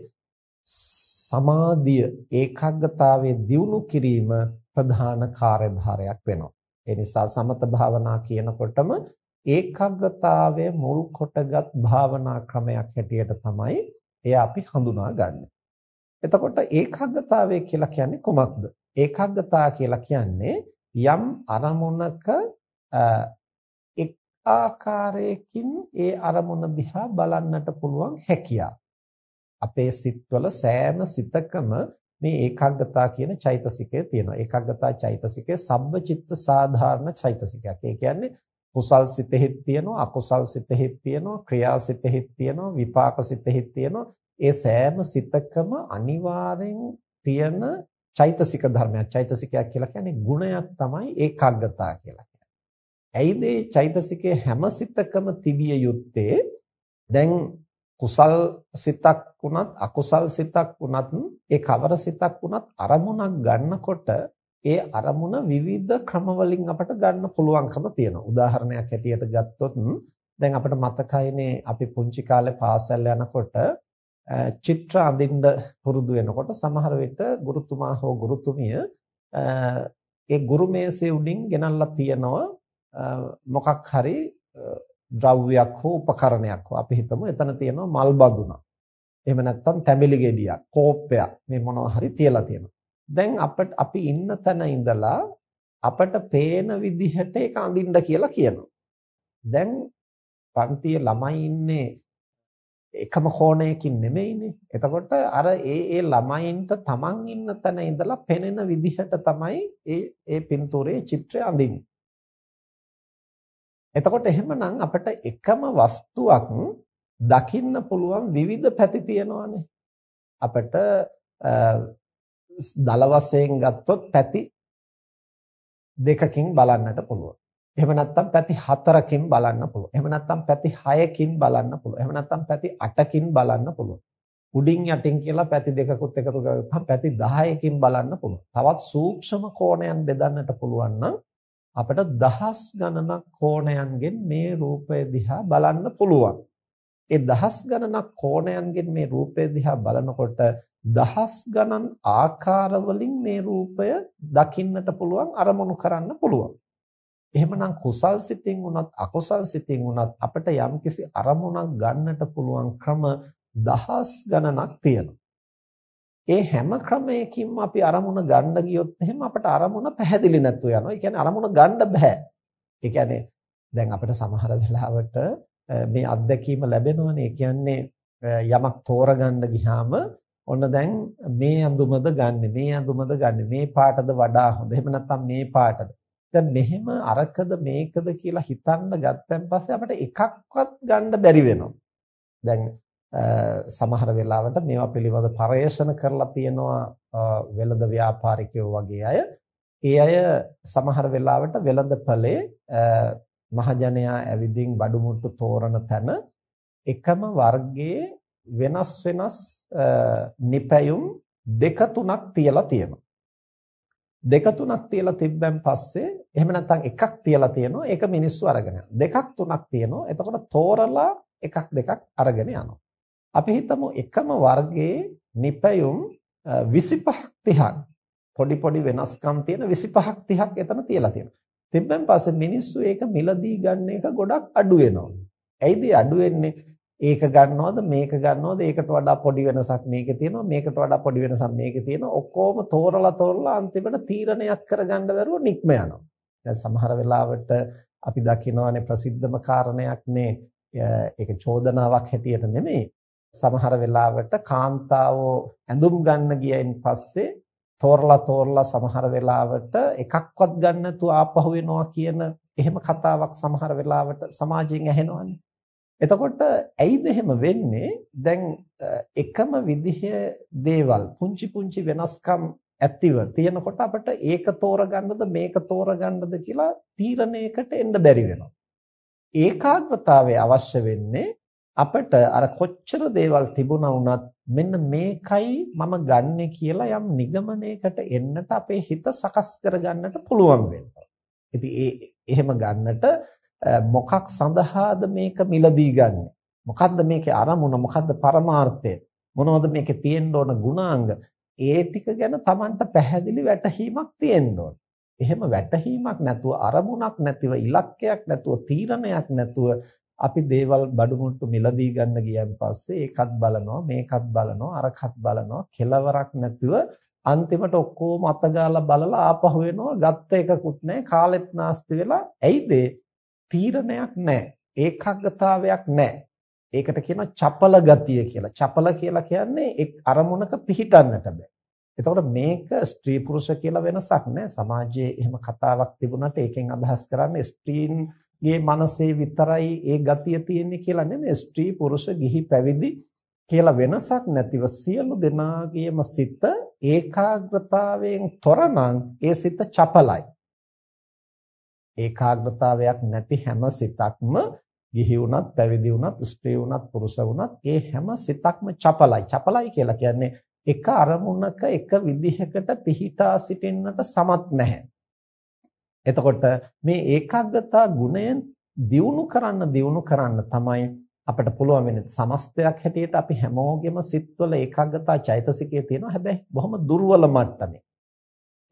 සමාධිය ඒකාග්‍රතාවයේ දියුණු කිරීම ප්‍රධාන කාර්යභාරයක් වෙනවා. ඒ නිසා සමත භාවනා කියනකොටම ඒකාග්‍රතාවය මුල් කොටගත් භාවනා ක්‍රමයක් හැටියට තමයි එය අපි හඳුනාගන්නේ. එතකොට ඒකාග්‍රතාවය කියලා කියන්නේ කොමක්ද? ඒකාග්‍රතාව කියලා කියන්නේ යම් අරමුණක එක් ආකාරයකින් ඒ අරමුණ දිහා බලන්නට පුළුවන් හැකියාව. අපේ සිත්වල සෑම සිතකම මේ ඒකාග්‍රතාව කියන චෛතසිකය තියෙනවා. ඒකාග්‍රතාව චෛතසිකය සබ්බචිත්ත සාධාරණ චෛතසිකයක්. ඒ කියන්නේ කුසල් සිතෙහිත් තියෙනවා අකුසල් සිතෙහිත් තියෙනවා ක්‍රියා සිතෙහිත් තියෙනවා විපාක සිතෙහිත් තියෙනවා ඒ සෑම සිතකම අනිවාර්යෙන් තියෙන චෛතසික ධර්මයක් චෛතසිකයක් කියලා කියන්නේ ගුණයක් තමයි ඒකාග්‍රතාව කියලා කියන්නේ. ඇයිද මේ චෛතසිකයේ හැම සිතකම තිබිය යුත්තේ දැන් කුසල් සිතක් වුණත් අකුසල් සිතක් වුණත් ඒ කවර සිතක් වුණත් අරමුණක් ගන්නකොට ඒ අරමුණ විවිධ ක්‍රමවලින් අපට ගන්න පුළුවන්කම තියෙනවා. උදාහරණයක් හැටියට ගත්තොත් දැන් අපිට මතකයිනේ අපි පුංචි කාලේ පාසල් යනකොට චිත්‍ර අඳින්න පුරුදු වෙනකොට සමහර විට ගුරුතුමා හෝ ගුරුතුමිය ඒ ගුරු මේසේ උඩින් ගෙනල්ලා තියනවා මොකක් හරි ද්‍රව්‍යයක් හෝ උපකරණයක් හෝ අපි හිතමු එතන තියෙනවා මල් බඳුනක්. එහෙම නැත්නම් තැඹිලි ගෙඩියක්, කෝප්පයක් මේ මොනවා හරි තියලා තියෙනවා. දැන් අපිට අපි ඉන්න තැන ඉඳලා අපට පේන විදිහට ඒක අඳින්න කියලා කියනවා. දැන් පන්තියේ ළමයි ඉන්නේ එකම කෝණයකින් නෙමෙයිනේ. එතකොට අර ඒ ඒ ළමයින්ට තමන් ඉන්න තැන ඉඳලා පෙනෙන විදිහට තමයි ඒ ඒ පින්තූරයේ චිත්‍රය අඳින්නේ. එතකොට එහෙමනම් අපිට එකම වස්තුවක් දකින්න පුළුවන් විවිධ පැති තියෙනවානේ. අපිට දල වශයෙන් ගත්තොත් පැති දෙකකින් බලන්නට පුළුවන්. එහෙම නැත්නම් පැති හතරකින් බලන්න පුළුවන්. එහෙම නැත්නම් පැති හයකින් බලන්න පුළුවන්. එහෙම නැත්නම් පැති අටකින් බලන්න පුළුවන්. උඩින් යටින් කියලා පැති දෙකකුත් එකතු කරගත්තාම පැති 10කින් බලන්න පුළුවන්. තවත් සූක්ෂම කෝණයන් බෙදන්නට පුළුවන් නම් අපිට දහස් ගණනක් කෝණයන්ගෙන් මේ රූපය දිහා බලන්න පුළුවන්. ඒ දහස් ගණනක් කෝණයන්ගෙන් මේ රූපය දිහා බලනකොට දහස් ගණන් ආකාරවලින් මේ රූපය දකින්නට පුළුවන් අරමුණු කරන්න පුළුවන්. එහෙමනම් කුසල් සිතින් උනත් අකුසල් සිතින් උනත් අපිට යම්කිසි අරමුණක් ගන්නට පුළුවන් ක්‍රම දහස් ගණනක් තියෙනවා. ඒ හැම ක්‍රමයකින්ම අපි අරමුණ ගන්න ගියොත් එහෙම අපිට අරමුණ පැහැදිලි නැතුව යනවා. ඒ කියන්නේ අරමුණ ගන්න බෑ. ඒ කියන්නේ දැන් අපිට සමහර වෙලාවට මේ අත්දැකීම ලැබෙනවනේ. ඒ කියන්නේ යමක් තෝරගන්න ගියාම ඔන්න දැන් මේ ඇඳුමද ගන්නෙ මේ ඇඳුමද ගන්නෙ මේ පාටද වඩා හොඳ එහෙම නැත්නම් මේ පාටද දැන් මෙහෙම අරකද මේකද කියලා හිතන්න ගත්තන් පස්සේ අපිට එකක්වත් ගන්න බැරි වෙනවා දැන් සමහර වෙලාවට මේවා පිළිබඳ පරේක්ෂණ කරලා තියෙනවා වෙළඳ ව්‍යාපාරිකයෝ වගේ අය ඒ අය සමහර වෙලාවට වෙළඳපළේ මහජනයා ඇවිදින් බඩු මුට්ටු තෝරන තැන එකම වර්ගයේ වෙනස් වෙනස් නිපැයුම් දෙක තුනක් තියලා තියෙනවා. දෙක තුනක් තියලා තිබ්බන් පස්සේ එහෙම නැත්නම් එකක් තියලා තියෙනවා ඒක මිනිස්සු අරගෙන දෙකක් තුනක් තියෙනවා එතකොට තෝරලා එකක් දෙකක් අරගෙන යනවා. අපි හිතමු එකම වර්ගයේ නිපැයුම් 25ක් 30ක් පොඩි පොඩි වෙනස්කම් තියෙන 25ක් 30ක් එතන තියලා තියෙනවා. තිබ්බන් පස්සේ මිනිස්සු ඒක මිලදී ගන්න එක ගොඩක් අඩු වෙනවා. ඇයිද අඩු වෙන්නේ? ඒක ගන්නවද? මේක ගන්නවද? ඒකට වඩා පොඩි වෙනසක් මේකේ තියෙනවා. මේකට වඩා පොඩි වෙනසක් මේකේ තියෙනවා. ඔක්කොම තෝරලා තෝරලා අන්තිමට තීරණයක් කරගන්න බැරුව නික්ම යනවා. දැන් සමහර වෙලාවට අපි දකිනවානේ ප්‍රසිද්ධම කාරණයක්නේ ඒක චෝදනාවක් හැටියට නෙමෙයි. සමහර වෙලාවට කාන්තාවෝ ඇඳුම් ගන්න ගියයින් පස්සේ තෝරලා තෝරලා සමහර වෙලාවට එකක්වත් ගන්න නැතුව ආපහු වෙනවා කියන එහෙම කතාවක් සමහර වෙලාවට සමාජයෙන් ඇහෙනවානේ එතකොට ඇයිද එහෙම වෙන්නේ? දැන් එකම විදිහේ දේවල් පුංචි පුංචි වෙනස්කම් ඇතිව තියෙනකොට අපිට ඒක තෝරගන්නද මේක තෝරගන්නද කියලා තීරණයකට එන්න බැරි වෙනවා. ඒකාග්‍රතාවය අවශ්‍ය වෙන්නේ අපිට අර කොච්චර දේවල් තිබුණා වුණත් මෙන්න මේකයි මම ගන්නෙ කියලා යම් නිගමනයකට එන්නට අපේ හිත සකස් කරගන්නට පුළුවන් වෙනවා. ඉතින් ඒ එහෙම ගන්නට මොකක් සඳහාද මේක මිලදී ගන්නෙ? මොකද්ද මේකේ අරමුණ? මොකද්ද පරමාර්ථය? මොනවද මේකේ තියෙන්න ඕන ගුණාංග? ඒ ටික ගැන Tamanට පැහැදිලි වැටහීමක් තියෙන්න ඕන. එහෙම වැටහීමක් නැතුව අරමුණක් නැතිව ඉලක්කයක් නැතුව තීරණයක් නැතුව අපි දේවල් බඩුමුට්ටු මිලදී ගන්න ගියන් පස්සේ ඒකත් බලනවා මේකත් බලනවා අරකත් බලනවා කෙලවරක් නැතුව අන්තිමට ඔක්කොම අතගාලා බලලා ආපහු වෙනවා ගත්ත එකකුත් නැහැ කාලෙත් නාස්ති වෙලා ඇයිද තීරණයක් නැහැ ඒකාග්‍රතාවයක් නැහැ ඒකට කියනවා චපල ගතිය කියලා. චපල කියලා කියන්නේ එක් අරමුණක පිහිටන්නට බෑ. එතකොට මේක ස්ත්‍රී පුරුෂ කියලා වෙනසක් නෑ. සමාජයේ එහෙම කතාවක් තිබුණාට ඒකෙන් අදහස් කරන්නේ ස්ත්‍රීන්ගේ මනසේ විතරයි ඒ ගතිය තියෙන්නේ කියලා නෙමෙයි. ස්ත්‍රී පුරුෂ ගිහි පැවිදි කියලා වෙනසක් නැතිව සියලු දෙනාගේම සිත ඒකාග්‍රතාවයෙන් තොරනම් ඒ සිත චපලයි. ඒකාග්‍රතාවයක් නැති හැම සිතක්ම ගිහි වුණත් පැවිදි වුණත් ස්ත්‍රී වුණත් පුරුෂ වුණත් ඒ හැම සිතක්ම චපලයි. චපලයි කියලා කියන්නේ එක අරමුණක එක විදිහකට පිහිටා සිටින්නට සමත් නැහැ. එතකොට මේ ඒකාග්‍රතා ගුණයෙන් දියුණු කරන්න දියුණු කරන්න තමයි අපිට පුළුවන් වෙන්නේ සමස්තයක් හැටියට අපි හැමෝගෙම සිත්වල ඒකාග්‍රතා චෛතසිකයේ තියෙනවා හැබැයි බොහොම දුර්වල මට්ටමේ.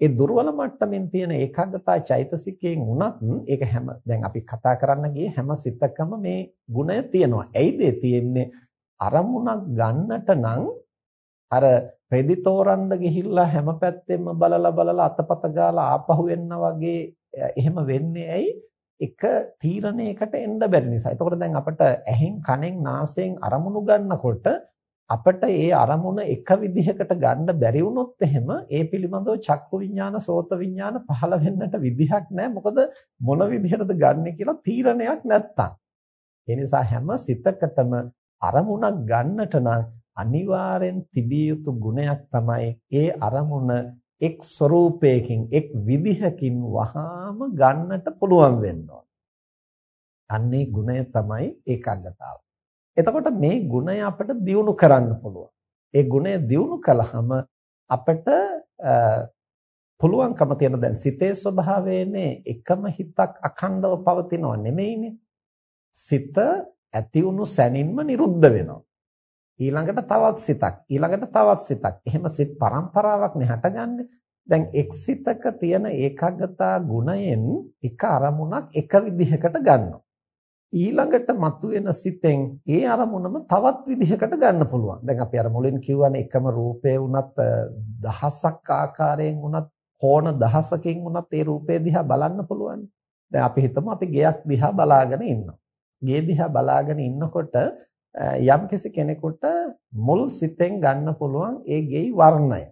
ඒ දුර්වල මට්ටමින් තියෙන ඒකාග්‍රතා චෛතසිකයෙන් උනත් ඒක හැම දැන් අපි කතා කරන්න ගියේ හැම සිතකම මේ ගුණය තියෙනවා. ඇයිද තියෙන්නේ? අරමුණක් ගන්නට නම් අර රෙදි තෝරන්න ගිහිල්ලා හැම පැත්තෙම බලලා බලලා අතපත ගාලා ආපහු එන්න වගේ එහෙම වෙන්නේ ඇයි? එක තීරණයකට එන්න බැරි නිසා. එතකොට දැන් අපිට ඇහෙන් කනෙන් නාසයෙන් අරමුණු ගන්නකොට අපිට ඒ අරමුණ එක විදිහකට ගන්න බැරි වුණොත් එහෙම ඒ පිළිබඳව චක්කු විඥාන සෝත විඥාන පහළ වෙන්නට විදිහක් නැහැ මොකද මොන විදිහටද ගන්නෙ කියලා තීරණයක් නැත්තම් ඒ නිසා හැම සිතකටම අරමුණක් ගන්නට නම් අනිවාර්යෙන් තිබිය යුතු ගුණයක් තමයි ඒ අරමුණ එක් ස්වરૂපයකින් එක් විදිහකින් වහාම ගන්නට පුළුවන් වෙන්න ඕන. අන්නේ ගුණය තමයි ඒකාග්‍රතාව. එතකොට මේ ගුණය අපිට දියුණු කරන්න පුළුවන්. ඒ ගුණය දියුණු කළාම අපිට පුළුවන්කම තියෙන දැන් සිතේ ස්වභාවයනේ එකම හිතක් අඛණ්ඩව පවතිනව නෙමෙයිනේ. සිත ඇති වුණු සැනින්ම නිරුද්ධ වෙනවා. ඊළඟට තවත් සිතක් ඊළඟට තවත් සිතක්. එහෙම සිත් පරම්පරාවක් නේ හටගන්නේ. දැන් එක් සිතක තියෙන ඒකාග්‍රතා ගුණයෙන් එක අරමුණක් එක විදිහකට ගන්නවා. ඊළඟට මතුවෙන සිතෙන් ඒ අරමුණම තවත් විදිහකට ගන්න පුළුවන්. දැන් අපි අර මුලින් කියවනේ එකම රූපය වුණත් දහසක් ආකාරයෙන් වුණත් කෝණ දහසකින් වුණත් ඒ රූපය දිහා බලන්න පුළුවන්. දැන් අපි හිතමු අපි ගෙයක් දිහා බලාගෙන ඉන්නවා. ගේ දිහා බලාගෙන ඉන්නකොට යම්කිසි කෙනෙකුට මුල් සිතෙන් ගන්න පුළුවන් ඒ ගෙයි වර්ණය.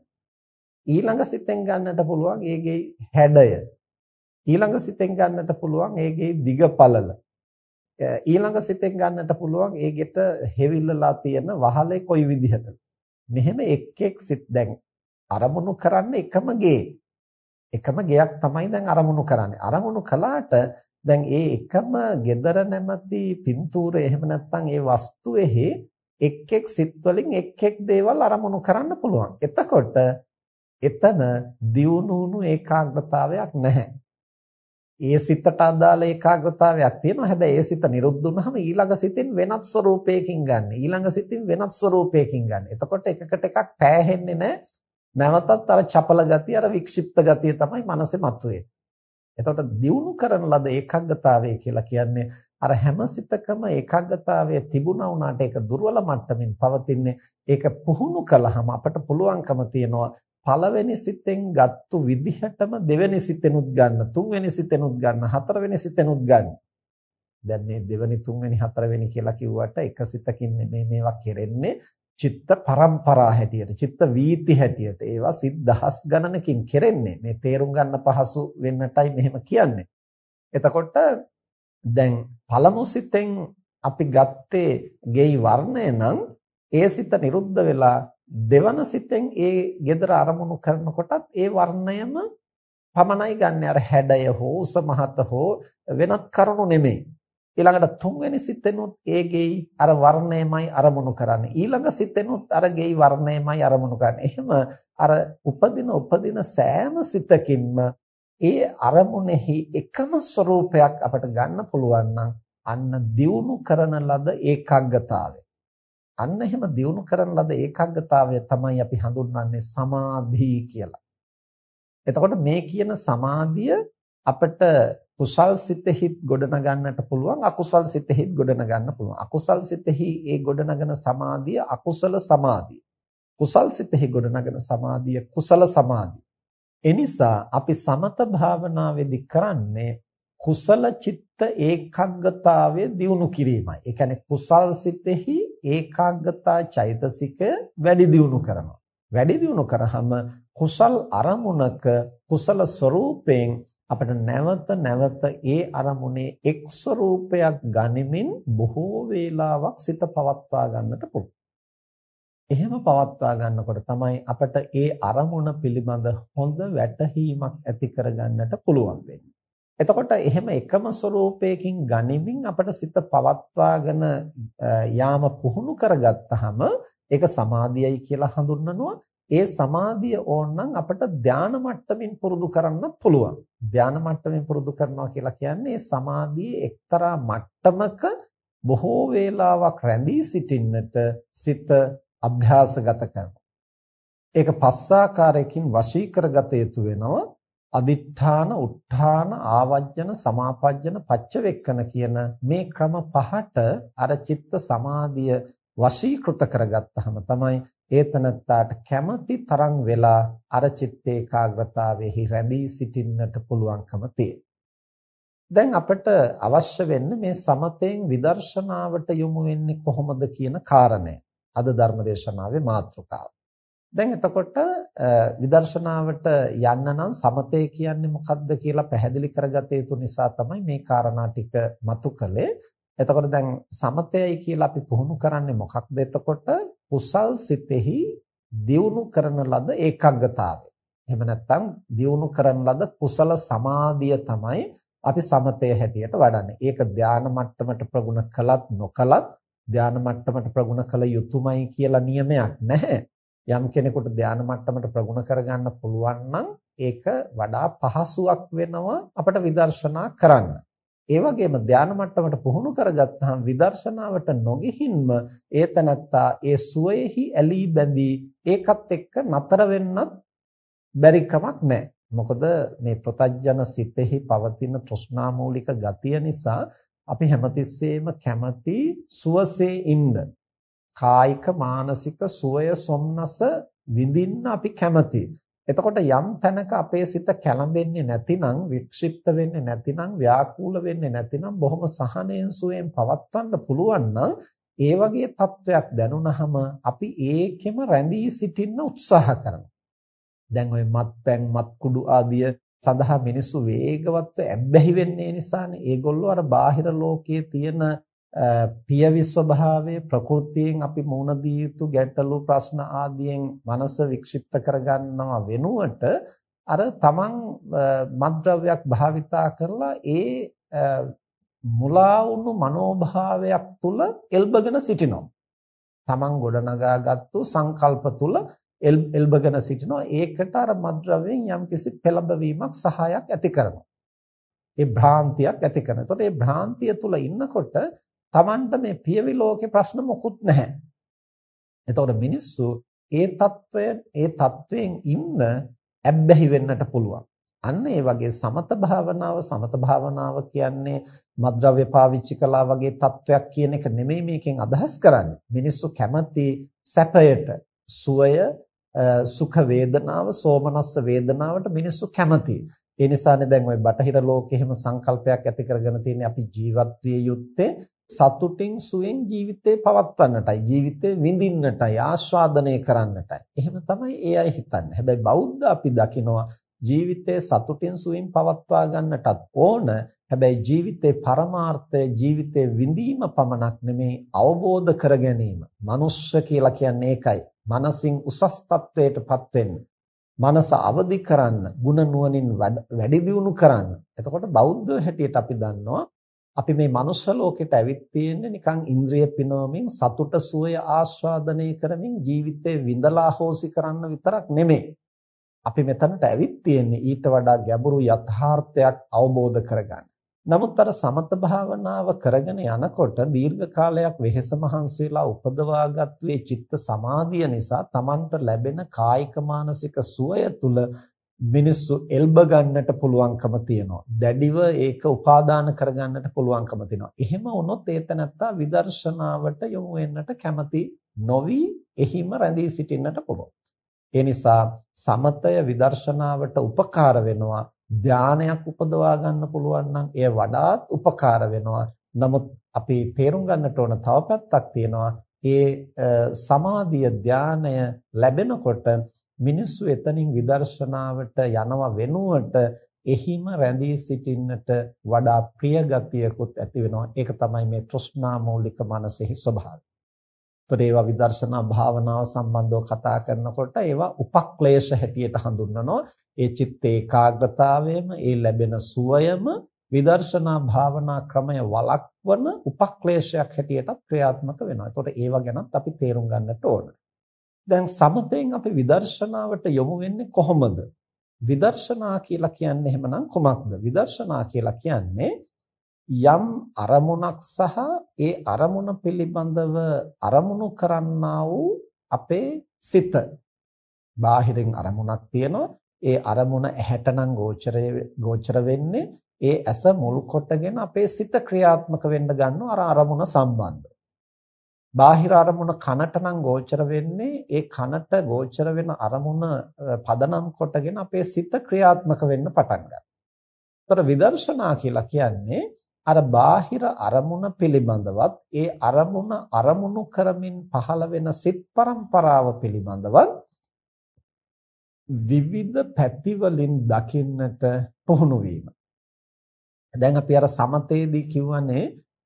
ඊළඟ සිතෙන් ගන්නට පුළුවන් ඒ ගෙයි හැඩය. ඊළඟ සිතෙන් ගන්නට පුළුවන් ඒ ගෙයි දිග පළල. ඊළඟ සිතෙන් ගන්නට පුළුවන් ඒ ගෙට හෙවිල්ලලා තියෙන වහලේ කොයි විදිහටද මෙහෙම එක් එක් සිත් දැන් අරමුණු කරන්න එකම ගේ එකම ගයක් තමයි දැන් අරමුණු කරන්නේ අරමුණු කළාට දැන් ඒ එකම gedara නැමැති පින්තූරය එහෙම නැත්නම් ඒ වස්තුවේහි එක් එක් සිත් වලින් එක් එක් දේවල් අරමුණු කරන්න පුළුවන් එතකොට එතන දියුණුණු ඒකාග්‍රතාවයක් නැහැ ඒ සිතට අදාළ ඒකාග්‍රතාවයක් තියෙනවා. හැබැයි ඒ සිත නිරුද්ධ වුනහම ඊළඟ සිතින් වෙනත් ස්වરૂපයකින් ගන්න. ඊළඟ සිතින් වෙනත් ස්වરૂපයකින් ගන්න. එතකොට එකකට එකක් පෑහෙන්නේ නැහැ. නැවතත් අර චපල ගතිය, අර වික්ෂිප්ත ගතිය තමයි මනසේ මතුවෙන්නේ. එතකොට දියුණු කරන ලද ඒකාග්‍රතාවය කියලා කියන්නේ අර හැම සිතකම ඒකාග්‍රතාවය තිබුණා වුණාට ඒක දුර්වල මට්ටමින් පවතින්නේ. ඒක පුහුණු කළාම අපට පුළුවන්කම තියනවා පළවෙනි සිතෙන් ගත්තු විදිහටම දෙවෙනි සිතෙනුත් ගන්න තුන්වෙනි සිතෙනුත් ගන්න හතරවෙනි සිතෙනුත් ගන්න. දැන් මේ දෙවෙනි තුන්වෙනි හතරවෙනි කියලා කිව්වට එක සිතකින් මේ මේවා කෙරෙන්නේ චිත්ත පරම්පරා හැටියට චිත්ත වීති හැටියට ඒවා සිත් දහස් ගණනකින් කෙරෙන්නේ. මේ තේරුම් ගන්න පහසු වෙන්නටයි මෙහෙම කියන්නේ. එතකොට දැන් පළමු සිතෙන් අපි ගත්තේ ගෙයි වර්ණය නම් ඒ සිත නිරුද්ධ වෙලා දෙවන සිතෙන් ඒ gedara අරමුණු කරනකොටත් ඒ වර්ණයම පමණයි ගන්න. අර හැඩය හෝ උස මහත හෝ වෙනත් කරුණු නෙමෙයි. ඊළඟට තුන්වෙනි සිතෙනුත් ඒ ගෙයි අර වර්ණයමයි අරමුණු කරන්නේ. ඊළඟ සිතෙනුත් අර ගෙයි වර්ණයමයි අරමුණු කරන්නේ. එහෙම අර උපදින උපදින සෑම සිතකින්ම ඒ අරමුණෙහි එකම ස්වરૂපයක් අපට ගන්න පුළුවන් නම් අන්න දියුණු කරන ලද ඒකාග්‍රතාවය. අන්න එහෙම දියුණු කරන ලද ඒකාග්‍රතාවය තමයි අපි හඳුන්වන්නේ සමාධි කියලා. එතකොට මේ කියන සමාධිය අපිට කුසල් සිතෙහිත් ගොඩනගන්නට පුළුවන් අකුසල් සිතෙහිත් ගොඩනගන්න පුළුවන් අකුසල් සිතෙහි ඒ ගොඩනගන සමාධිය අකුසල සමාධිය කුසල් සිතෙහි ගොඩනගන සමාධිය කුසල සමාධිය එනිසා අපි සමත භාවනාවේදී කරන්නේ කුසල චිත්ත ඒකාග්‍රතාවය දියුණු කිරීමයි. ඒ කියන්නේ කුසල් සිතෙහි ඒකාග්‍රතා චෛතසිකය වැඩි දියුණු කරනවා. වැඩි දියුණු කරාම කුසල් අරමුණක කුසල ස්වરૂපයෙන් අපිට නැවත නැවත ඒ අරමුණේ එක් ස්වરૂපයක් ගනිමින් බොහෝ වේලාවක් සිත පවත්වා ගන්නට පුළුවන්. එහෙම පවත්වා ගන්නකොට තමයි අපිට ඒ අරමුණ පිළිබඳ හොඳ වැටහීමක් ඇති කරගන්නට පුළුවන් වෙන්නේ. එතකොට එහෙම එකම ස්වરૂපයකින් ගනිමින් අපිට සිත පවත්වාගෙන යාම පුහුණු කරගත්තාම ඒක සමාධියයි කියලා හඳුන්වනවා ඒ සමාධිය ඕනනම් අපිට ධානා මට්ටමින් පුරුදු කරන්නත් පුළුවන්. ධානා මට්ටමින් පුරුදු කරනවා කියලා කියන්නේ සමාධියේ එක්තරා මට්ටමක බොහෝ වේලාවක් රැඳී සිටින්නට සිත අභ්‍යාසගත කරනවා. ඒක පස්සාකාරයකින් වශී කරගත යුතු වෙනවා. අදිඨාන, උත්ථාන, ආවජ්ජන, සමාපජ්ජන, පච්චවෙක්කන කියන මේ ක්‍රම පහට අර චිත්ත සමාධිය වශීකృత කරගත්තාම තමයි ඒතනත්තාට කැමැති තරම් වෙලා අර චිත්ත ඒකාග්‍රතාවෙහි රැඳී සිටින්නට පුළුවන්කම දැන් අපිට අවශ්‍ය වෙන්නේ මේ සමතෙන් විදර්ශනාවට යොමු වෙන්නේ කොහොමද කියන කාරණය. අද ධර්මදේශනාවේ මාතෘකාව. දැන් එතකොට විදර්ශනාවට යන්න නම් සමතේ කියන්නේ මොකක්ද කියලා පැහැදිලි කරගත යුතු නිසා තමයි මේ කාරණා ටික මතු කළේ. එතකොට දැන් සමතයයි කියලා අපි පුහුණු කරන්නේ මොකක්ද එතකොට කුසල් සිතෙහි දියුණු කරන ලද ඒකාග්‍රතාවය. එහෙම නැත්නම් දියුණු කරන ලද කුසල සමාධිය තමයි අපි සමතය හැටියට වඩන්නේ. ඒක ධානා මට්ටමට ප්‍රගුණ කළත් නොකළත් ධානා මට්ටමට ප්‍රගුණ කළ යුතුයමයි කියලා නියමයක් නැහැ. යම් කෙනෙකුට ධානා මට්ටමට ප්‍රගුණ කරගන්න පුළුවන් නම් ඒක වඩා පහසුවක් වෙනවා අපට විදර්ශනා කරන්න. ඒ වගේම ධාන මට්ටමට පුහුණු කරගත්තාම විදර්ශනාවට නොගිහින්ම ඒතනත්තා ඒ සුවයෙහි ඇලී බැඳී ඒකත් එක්ක නතර වෙන්නත් බැරි කමක් නැහැ. මොකද මේ ප්‍රතඥන සිතෙහි පවතින තෘෂ්ණා මූලික ගතිය නිසා අපි හැමතිස්සෙම කැමති සුවසේ ඉන්න. කායික මානසික සුවය සොම්නස විඳින්න අපි කැමතියි. එතකොට යම් තැනක අපේ සිත කැළඹෙන්නේ නැතිනම් වික්ෂිප්ත වෙන්නේ නැතිනම් ව්‍යාකූල වෙන්නේ නැතිනම් බොහොම සහනයෙන් සුවයෙන් පවත්වන්න පුළුවන් නම් ඒ වගේ තත්වයක් දැනුණහම අපි ඒකෙම රැඳී සිටින්න උත්සාහ කරනවා. දැන් ওই මත්පැන් මත්කුඩු ආදිය සඳහා මිනිස්සු වේගවත්ව ඇබ්බැහි වෙන්නේ නිසානේ. ඒගොල්ලෝ අර බාහිර ලෝකයේ තියෙන පියවි ස්වභාවයේ ප්‍රകൃතියෙන් අපි මුහුණ දී යුතු ගැටලු ප්‍රශ්න ආදියෙන් මනස වික්ෂිප්ත කරගන්නවා වෙනුවට අර තමන් මද්ද්‍රව්‍යයක් භාවිතා කරලා ඒ මුලා වුණු මනෝභාවයක් තුල එල්බගෙන සිටිනවා. තමන් ගොඩනගාගත්තු සංකල්ප තුල එල්බගෙන සිටිනවා. ඒකට අර මද්ද්‍රව්‍යයෙන් යම්කිසි පෙළඹවීමක් සහායක් ඇති කරනවා. ඒ භ්‍රාන්තියක් ඇති කරනවා. එතකොට මේ භ්‍රාන්තිය තුල ඉන්නකොට Tamanට මේ පියවි ලෝකේ ප්‍රශ්න මොකුත් නැහැ. එතකොට මිනිස්සු ඒ తত্ত্বය ඒ తত্ত্বයෙන් ඉන්න ඇබ්බැහි වෙන්නට පුළුවන්. අන්න ඒ වගේ සමත භාවනාව සමත භාවනාව කියන්නේ මද්ද්‍රව්‍ය පාවිච්චි කළා වගේ තත්වයක් කියන එක නෙමෙයි මේකෙන් අදහස් කරන්නේ. මිනිස්සු කැමති සැපයට, සුවය, සුඛ වේදනාව, සෝමනස්ස වේදනාවට මිනිස්සු කැමති. ඒ නිසානේ දැන් ওই බටහිර ලෝකෙ එහෙම සංකල්පයක් ඇති කරගෙන තියෙන්නේ අපි ජීවත් විය යුත්තේ සතුටින් සුවෙන් ජීවිතේ පවත්වන්නටයි ජීවිතේ විඳින්නටයි ආස්වාදනය කරන්නටයි. එහෙම තමයි ඒ අය හිතන්නේ. හැබැයි බෞද්ධ අපි දකිනවා ජීවිතේ සතුටින් සුවෙන් පවත්වා ගන්නටත් ඕන. හැබැයි ජීවිතේ පරමාර්ථය ජීවිතේ විඳීම පමණක් නෙමේ අවබෝධ කර ගැනීම. මනුෂ්‍ය කියලා කියන්නේ ඒකයි. මනසින් උසස් තත්වයටපත් වෙන්න. මනස අවදි කරන්න, ಗುಣ නුවණින් වැඩි දියුණු කරන්න. එතකොට බෞද්ධ හැටියට අපි දන්නවා අපි මේ මනුෂ්‍ය ලෝකෙට ඇවිත් තියෙන්නේ නිකන් ඉන්ද්‍රිය පිනවමින් සතුට සුවය ආස්වාදනය කරමින් ජීවිතේ විඳලා හෝසි කරන්න විතරක් නෙමෙයි. අපි මෙතනට ඇවිත් තියෙන්නේ ඊට වඩා ගැඹුරු යථාර්ථයක් අවබෝධ කරගන්න. නමුත් අර සමත භාවනාව කරගෙන යනකොට දීර්ඝ කාලයක් වෙහෙස මහන්සි වෙලා උපදවාගත් මේ චිත්ත සමාධිය නිසා Tamanට ලැබෙන කායික මානසික සුවය තුල මිනිස්සු එල්බ ගන්නට පුළුවන්කම තියෙනවා. දැඩිව ඒක උපාදාන කරගන්නට පුළුවන්කම තියෙනවා. එහෙම වුණොත් ඒ තනත්තා විදර්ශනාවට යොමු වෙන්නට කැමති නොවි එහිම රැඳී සිටින්නට පුළුවන්. ඒ නිසා සමතය විදර්ශනාවට උපකාර වෙනවා. ධානයක් උපදවා ගන්න පුළුවන් නම් එය වඩාත් උපකාර වෙනවා. නමුත් අපි තේරුම් ගන්නට ඕන තව පැත්තක් තියෙනවා. ඒ සමාධිය ධානය ලැබෙනකොට මිනිස්සු එතනින් විදර්ශනාවට යනව වෙනුවට එහිම රැඳී සිටින්නට වඩා ප්‍රිය ගතියකුත් ඇති වෙනවා. ඒක තමයි මේ තෘෂ්ණා මූලික මනසෙහි ස්වභාවය. ඒතර ඒවා විදර්ශනා භාවනාව සම්බන්ධව කතා කරනකොට ඒවා උපක්ලේශ හැටියට හඳුන්වනවා. ඒ චිත්ත ඒකාග්‍රතාවයම ඒ ලැබෙන සුවයම විදර්ශනා භාවනා ක්‍රමය වළක්වන උපක්ලේශයක් හැටියටත් ක්‍රියාත්මක වෙනවා. ඒතකොට ඒව ගැනත් අපි තේරුම් ගන්නට ඕන. දැන් සමතෙන් අපි විදර්ශනාවට යොමු වෙන්නේ කොහොමද? විදර්ශනා කියලා කියන්නේ එහෙමනම් කොමක්ද? විදර්ශනා කියලා කියන්නේ යම් අරමුණක් සහ ඒ අරමුණ පිළිබඳව අරමුණු කරන්නා වූ අපේ සිත. බාහිරින් අරමුණක් තියෙනවා ඒ අරමුණ ඇහැටනම් ගෝචරය ගෝචර වෙන්නේ ඒ ඇස මුල් කොටගෙන අපේ සිත ක්‍රියාත්මක වෙන්න ගන්නවා අර අරමුණ සම්බන්ධ. බාහිර අරමුණ කනට නම් ගෝචර වෙන්නේ ඒ කනට ගෝචර වෙන අරමුණ පදනම් කොටගෙන අපේ සිත ක්‍රියාත්මක වෙන්න පටන් ගන්නවා. ඒතර විදර්ශනා කියලා කියන්නේ අර බාහිර අරමුණ පිළිබඳවත් ඒ අරමුණ අරමුණු කරමින් පහළ වෙන සිත් පරම්පරාව පිළිබඳවත් විවිධ පැති වලින් දකින්නට පුහුණු වීම. දැන් අපි අර සමතේදී කියවනේ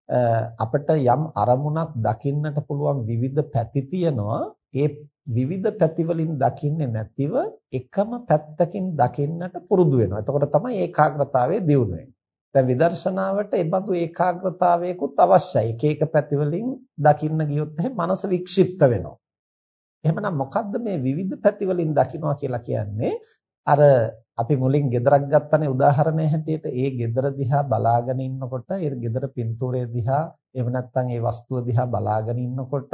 අපිට යම් අරමුණක් දකින්නට පුළුවන් විවිධ පැති තියෙනවා. ඒ විවිධ පැති වලින් දකින්නේ නැතිව එකම පැත්තකින් දකින්නට පුරුදු වෙනවා. එතකොට තමයි ඒකාග්‍රතාවය දියුණු වෙන්නේ. දැන් විදර්ශනාවට ඒ බඳු ඒකාග්‍රතාවයකුත් අවශ්‍යයි. එක එක පැති වලින් දකින්න ගියොත් එහෙනම් මනස වික්ෂිප්ත වෙනවා. එහෙමනම් මොකද්ද මේ විවිධ පැති වලින් දකින්නවා කියලා කියන්නේ? අර අපි මුලින් ගෙදරක් ගත්තනේ උදාහරණයක් හැටියට ඒ ගෙදර දිහා බලාගෙන ඉන්නකොට ඒ ගෙදර පින්තූරය දිහා එහෙම නැත්නම් ඒ වස්තුව දිහා බලාගෙන ඉන්නකොට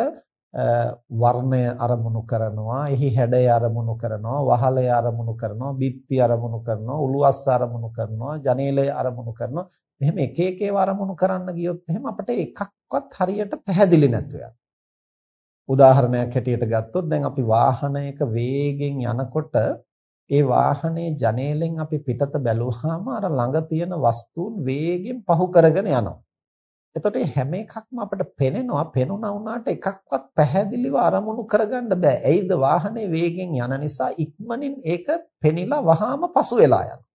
වර්ණය අරමුණු කරනවා එහි හැඩය අරමුණු කරනවා වහලය අරමුණු කරනවා බිත්ති අරමුණු කරනවා උළුවස්ස අරමුණු කරනවා ජනේලය අරමුණු කරනවා. මෙහෙම එක එක ඒවා අරමුණු කරන්න ගියොත් එහෙම අපිට එකක්වත් හරියට පැහැදිලි නැතු වෙනවා උදාහරණයක් හැටියට ගත්තොත් දැන් අපි වාහනයක වේගෙන් යනකොට ඒ වාහනේ ජනේලෙන් අපි පිටත බැලුවාම අර ළඟ තියෙන වස්තුන් වේගෙන් පහු කරගෙන යනවා. එතකොට හැම එකක්ම අපිට පෙනෙනවා පෙනුණා වුණාට එකක්වත් පැහැදිලිව අරමුණු කරගන්න බෑ. ඇයිද වාහනේ වේගෙන් යන නිසා ඉක්මනින් ඒක පෙනිලා වහාම පසු වෙලා යනවා.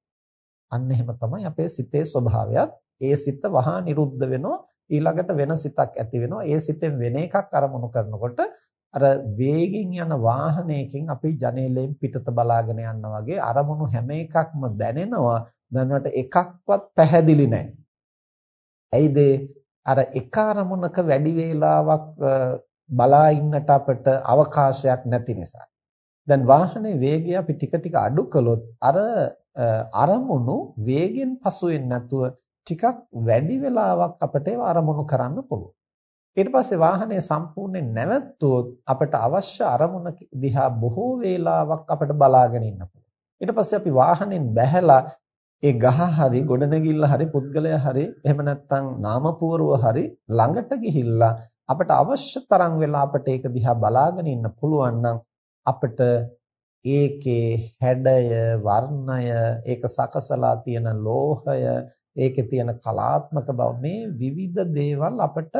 අන්න එහෙම තමයි අපේ සිතේ ස්වභාවයත්. ඒ සිත වහා නිරුද්ධ වෙනවා. ඊළඟට වෙන සිතක් ඇති වෙනවා. ඒ සිතෙන් වෙන එකක් අරමුණු කරනකොට අර වේගෙන් යන වාහනයකින් අපි ජනේලයෙන් පිටත බලාගෙන යනවා වගේ අරමුණු හැම එකක්ම දැනෙනවා. දැනනට එකක්වත් පැහැදිලි නැහැ. ඇයිද? අර එක අරමුණක වැඩි වේලාවක් බලා ඉන්නට අපට අවකාශයක් නැති නිසා. දැන් වාහනේ වේගය අපි ටික ටික අඩු කළොත් අර අරමුණු වේගෙන් පසු වෙන්නේ නැතුව ටිකක් වැඩි වෙලාවක් අපිට ඒව අරමුණු කරන්න පුළුවන්. ඊට පස්සේ වාහනේ සම්පූර්ණයෙන් නැවැත්තුවොත් අපිට අවශ්‍ය අරමුණ දිහා බොහෝ වේලාවක් අපිට බලාගෙන ඉන්න පුළුවන්. ඊට පස්සේ අපි වාහනෙන් බැහැලා ඒ ගහ හරි ගොඩනැගිල්ල හරි පුද්ගලයා හරි එහෙම නැත්නම් නාමපුවරුව හරි ළඟට ගිහිල්ලා අපිට අවශ්‍ය තරම් වෙලා අපිට ඒක දිහා බලාගෙන ඉන්න පුළුවන් නම් අපිට ඒකේ හැඩය වර්ණය ඒක සකසලා තියෙන ලෝහය ඒකේ තියෙන කලාත්මක බව මේ විවිධ දේවල් අපිට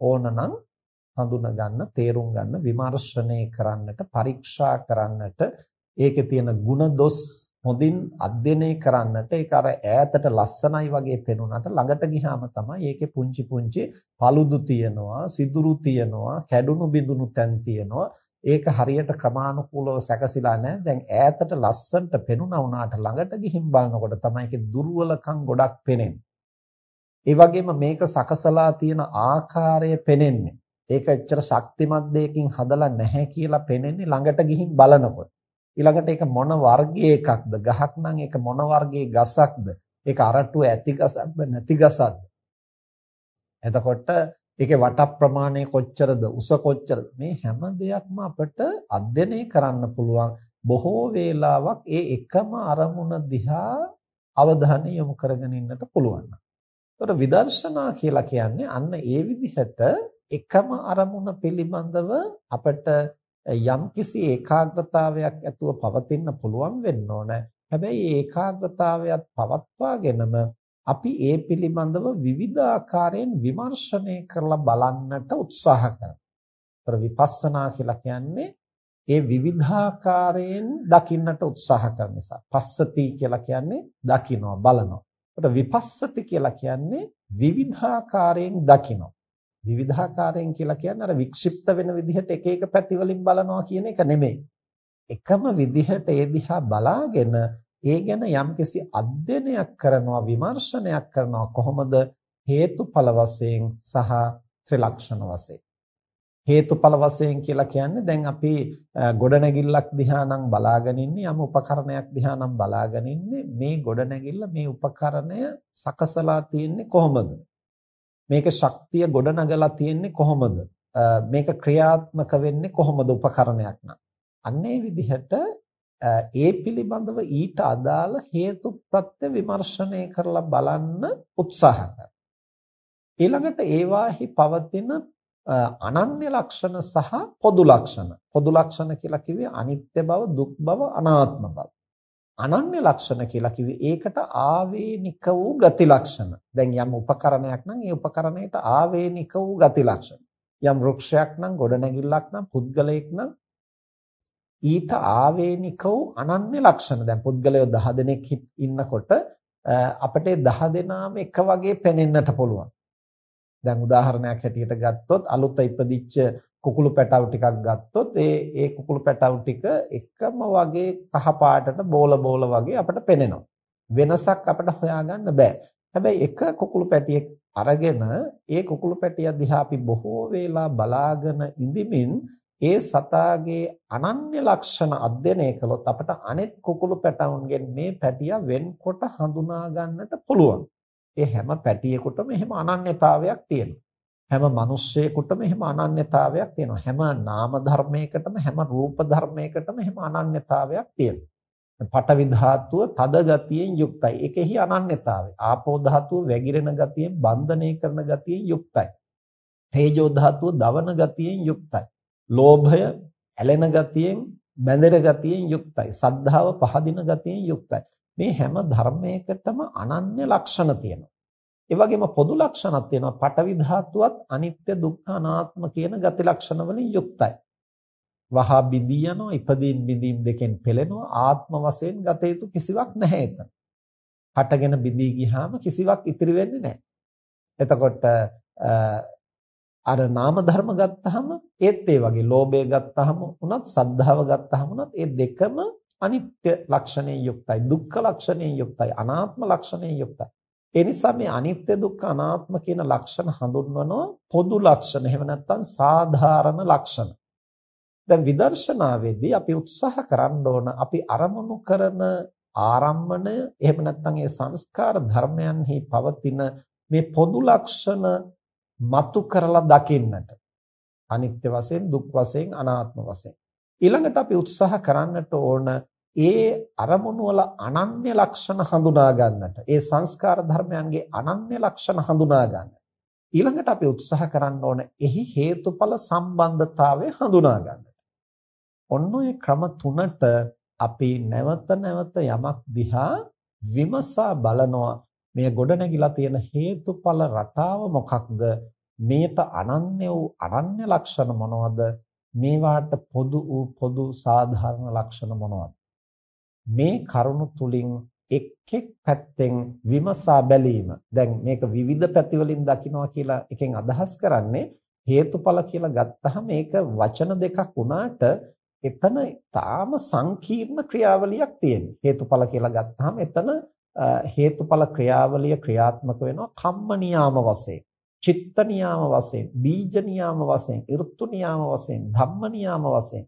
ඕනනම් හඳුනා ගන්න, තේරුම් ගන්න, විමර්ශනය කරන්නට, පරීක්ෂා කරන්නට, ඒකේ තියෙන ಗುಣ දොස් හොඳින් අධ්‍යයනය කරන්නට ඒක අර ඈතට ලස්සනයි වගේ පෙනුනට ළඟට ගිහාම තමයි ඒකේ පුංචි පුංචි paludu තියනවා, සිදුරු තියනවා, කැඩුණු බිඳුණු තැන් තියනවා. ඒක හරියට ක්‍රමානුකූලව සැකසিলা නැහැ. දැන් ඈතට ලස්සනට පෙනුණා වුණාට ළඟට ගිහින් බලනකොට තමයි ඒකේ දුර්වලකම් ගොඩක් පෙනෙන්නේ. ඒ වගේම මේක සකසලා තියෙන ආකාරය පෙනෙන්නේ ඒක එච්චර ශක්තිමත් දෙයකින් හදලා නැහැ කියලා පෙනෙන්නේ ළඟට ගිහින් බලනකොට ඊළඟට ඒක මොන වර්ගයේ එකක්ද? ගහක් නම් ඒක මොන වර්ගයේ ගසක්ද? ඒක අරටුව ඇති ගසක්ද නැති ගසක්ද? එතකොට ඒකේ වට ප්‍රමාණය කොච්චරද? උස කොච්චරද? මේ හැම දෙයක්ම අපිට අධ්‍යයනය කරන්න පුළුවන්. බොහෝ වේලාවක් ඒ එකම අරමුණ දිහා අවධානය යොමු කරගෙන ඉන්නට පුළුවන්. ඒතර විදර්ශනා කියලා කියන්නේ අන්න ඒ විදිහට එකම අරමුණ පිළිබඳව අපිට යම්කිසි ඒකාග්‍රතාවයක් ඇතුව පවතින්න පුළුවන් වෙන්න ඕන. හැබැයි ඒකාග්‍රතාවයත් පවත්වාගෙනම අපි ඒ පිළිබඳව විවිධාකාරයෙන් විමර්ශනය කරලා බලන්නට උත්සාහ කරනවා. ඒතර විපස්සනා කියලා කියන්නේ ඒ විවිධාකාරයෙන් දකින්නට උත්සාහ කරන නිසා. පස්සති කියලා කියන්නේ දකිනවා, බලනවා. ඒකට විපස්සති කියලා කියන්නේ විවිධාකාරයෙන් දකිනවා. විවිධාකාරයෙන් කියලා කියන්නේ අර වික්ෂිප්ත වෙන විදිහට එක එක පැති වලින් බලනවා කියන එක නෙමෙයි. එකම විදිහට ඒ දිහා බලාගෙන ඒ ගැන යම්කිසි අධ්‍යයනයක් කරනවා විමර්ශනයක් කරනවා කොහොමද හේතුඵල වශයෙන් සහ ත්‍රිලක්ෂණ වශයෙන් හේතුඵල වශයෙන් කියලා කියන්නේ දැන් අපි ගොඩනැගිල්ලක් දිහා නම් බලාගෙන ඉන්නේ යම් උපකරණයක් දිහා නම් බලාගෙන ඉන්නේ මේ ගොඩනැගිල්ල මේ උපකරණය සකසලා තියෙන්නේ කොහොමද මේක ශක්තිය ගොඩනගලා තියෙන්නේ කොහොමද? මේක ක්‍රියාත්මක වෙන්නේ කොහොමද උපකරණයක් නම්? අන්නේ විදිහට ඒ පිළිබඳව ඊට අදාළ හේතු ප්‍රත්‍ය විමර්ශනය කරලා බලන්න උත්සාහ කරනවා. ඊළඟට ඒවාහි පවතින අනන්‍ය ලක්ෂණ සහ පොදු ලක්ෂණ. පොදු ලක්ෂණ කියලා කිව්වේ අනිත්‍ය බව, දුක් බව, අනාත්ම බව. අනන්‍ය ලක්ෂණ කියලා කිව්වේ ඒකට ආවේනික වූ ගති ලක්ෂණ. දැන් යම් උපකරණයක් නම් ඒ උපකරණයට ආවේනික වූ ගති ලක්ෂණ. යම් වෘක්ෂයක් නම් ගොඩනැගිල්ලක් නම් පුද්ගලයෙක් නම් ඊට ආවේනික වූ අනන්‍ය ලක්ෂණ. දැන් පුද්ගලයෝ 10 දෙනෙක් ඉන්නකොට අපිට 10 දෙනාම එක වගේ පෙනෙන්නට පුළුවන්. දැන් උදාහරණයක් හැටියට ගත්තොත් අලුත ඉපදිච්ච කුකුළු පැටවු ටිකක් ගත්තොත් ඒ ඒ කුකුළු පැටවු ටික එකම වගේ කහ පාටට බෝල බෝල වගේ අපිට පෙනෙනවා. වෙනසක් අපිට හොයාගන්න බෑ. හැබැයි එක කුකුළු පැටියෙක් අරගෙන ඒ කුකුළු පැටිය දිහා අපි බොහෝ වේලා බලාගෙන ඉඳිමින් ඒ සතාගේ අනන්‍ය ලක්ෂණ අධ්‍යයනය කළොත් අපට අනෙත් කුකුළු පැටවුන්ගෙන් මේ පැටිය වෙන්කොට හඳුනා ගන්නට පුළුවන්. ඒ හැම පැටියෙකුටම එහෙම අනන්‍යතාවයක් තියෙනවා. හැම මිනිස්සෙකුටම එහෙම අනන්‍යතාවයක් තියෙනවා. හැම නාම ධර්මයකටම හැම රූප ධර්මයකටම එහෙම අනන්‍යතාවයක් තියෙනවා. පඨවි ධාතුව තද ගතියෙන් යුක්තයි. ඒකෙහි අනන්‍යතාවය. ආපෝ ධාතුව වැగిරෙන ගතියෙන් බන්ධනය කරන ගතියෙන් යුක්තයි. තේජෝ ධාතුව දවන ගතියෙන් යුක්තයි. ලෝභය ඇලෙන ගතියෙන් බැඳෙන ගතියෙන් යුක්තයි. සද්ධාව පහදින ගතියෙන් යුක්තයි. මේ හැම ධර්මයකටම අනන්‍ය ලක්ෂණ තියෙනවා. ඒ වගේම පොදු ලක්ෂණක් තියෙනවා. පටවි ධාතුවත් අනිත්‍ය දුක්ඛ අනාත්ම කියන ගති ලක්ෂණ වලින් යුක්තයි. වහා බිඳී යනවා, ඉපදීන් බිඳීම් දෙකෙන් පෙළෙනවා. ආත්ම වශයෙන් ගත යුතු කිසිවක් නැහැ එතන. හටගෙන බිඳී ගියාම කිසිවක් ඉතිරි වෙන්නේ නැහැ. එතකොට අර නාම ධර්ම ගත්තාම ඒත් ඒ වගේ ලෝභය ගත්තාම උනත් සද්ධාව ගත්තාම උනත් ඒ දෙකම අනිත්‍ය ලක්ෂණයෙන් යුක්තයි දුක්ඛ ලක්ෂණයෙන් යුක්තයි අනාත්ම ලක්ෂණයෙන් යුක්තයි. ඒ නිසා මේ අනිත්‍ය දුක්ඛ අනාත්ම කියන ලක්ෂණ හඳුන්වනවා පොදු ලක්ෂණ එහෙම නැත්නම් සාධාරණ ලක්ෂණ. දැන් විදර්ශනාවේදී අපි උත්සාහ කරන්න ඕන අපි අරමුණු කරන ආරම්මණය එහෙම නැත්නම් ඒ සංස්කාර ධර්මයන්හි පවතින මේ පොදු ලක්ෂණ මතු කරලා දකින්නට. අනිත්‍ය වශයෙන් දුක් වශයෙන් අනාත්ම වශයෙන්. ඊළඟට අපි උත්සාහ කරන්නට ඕන ඒ අරමුණු වල අනන්‍ය ලක්ෂණ හඳුනා ගන්නට ඒ සංස්කාර ධර්මයන්ගේ අනන්‍ය ලක්ෂණ හඳුනා ගන්න. ඊළඟට අපි උත්සාහ කරන්න ඕන එහි හේතුඵල සම්බන්ධතාවය හඳුනා ගන්නට. ඔන්න ඔය ක්‍රම තුනට අපි නැවත නැවත යමක් දිහා විමසා බලනවා මේ ගොඩනැගිලා තියෙන හේතුඵල රටාව මොකක්ද මේට අනන්‍ය වූ අනන්‍ය ලක්ෂණ මොනවද මේවාට පොදු වූ පොදු සාධාරණ ලක්ෂණ මොනවද? මේ කරුණු තුලින් එක් එක් පැත්තෙන් විමසා බැලීම. දැන් මේක විවිධ පැතිවලින් දකිනවා කියලා එකෙන් අදහස් කරන්නේ හේතුඵල කියලා ගත්තහම මේක වචන දෙකක් වුණාට එතන තාම සංකීර්ණ ක්‍රියාවලියක් තියෙනවා. හේතුඵල කියලා ගත්තාම එතන හේතුඵල ක්‍රියාවලිය ක්‍රියාත්මක වෙනවා කම්ම නියාම වශයෙන්, චිත්ත නියාම වශයෙන්, බීජ නියාම වශයෙන්, ඍතු නියාම වශයෙන්, ධම්ම නියාම වශයෙන්.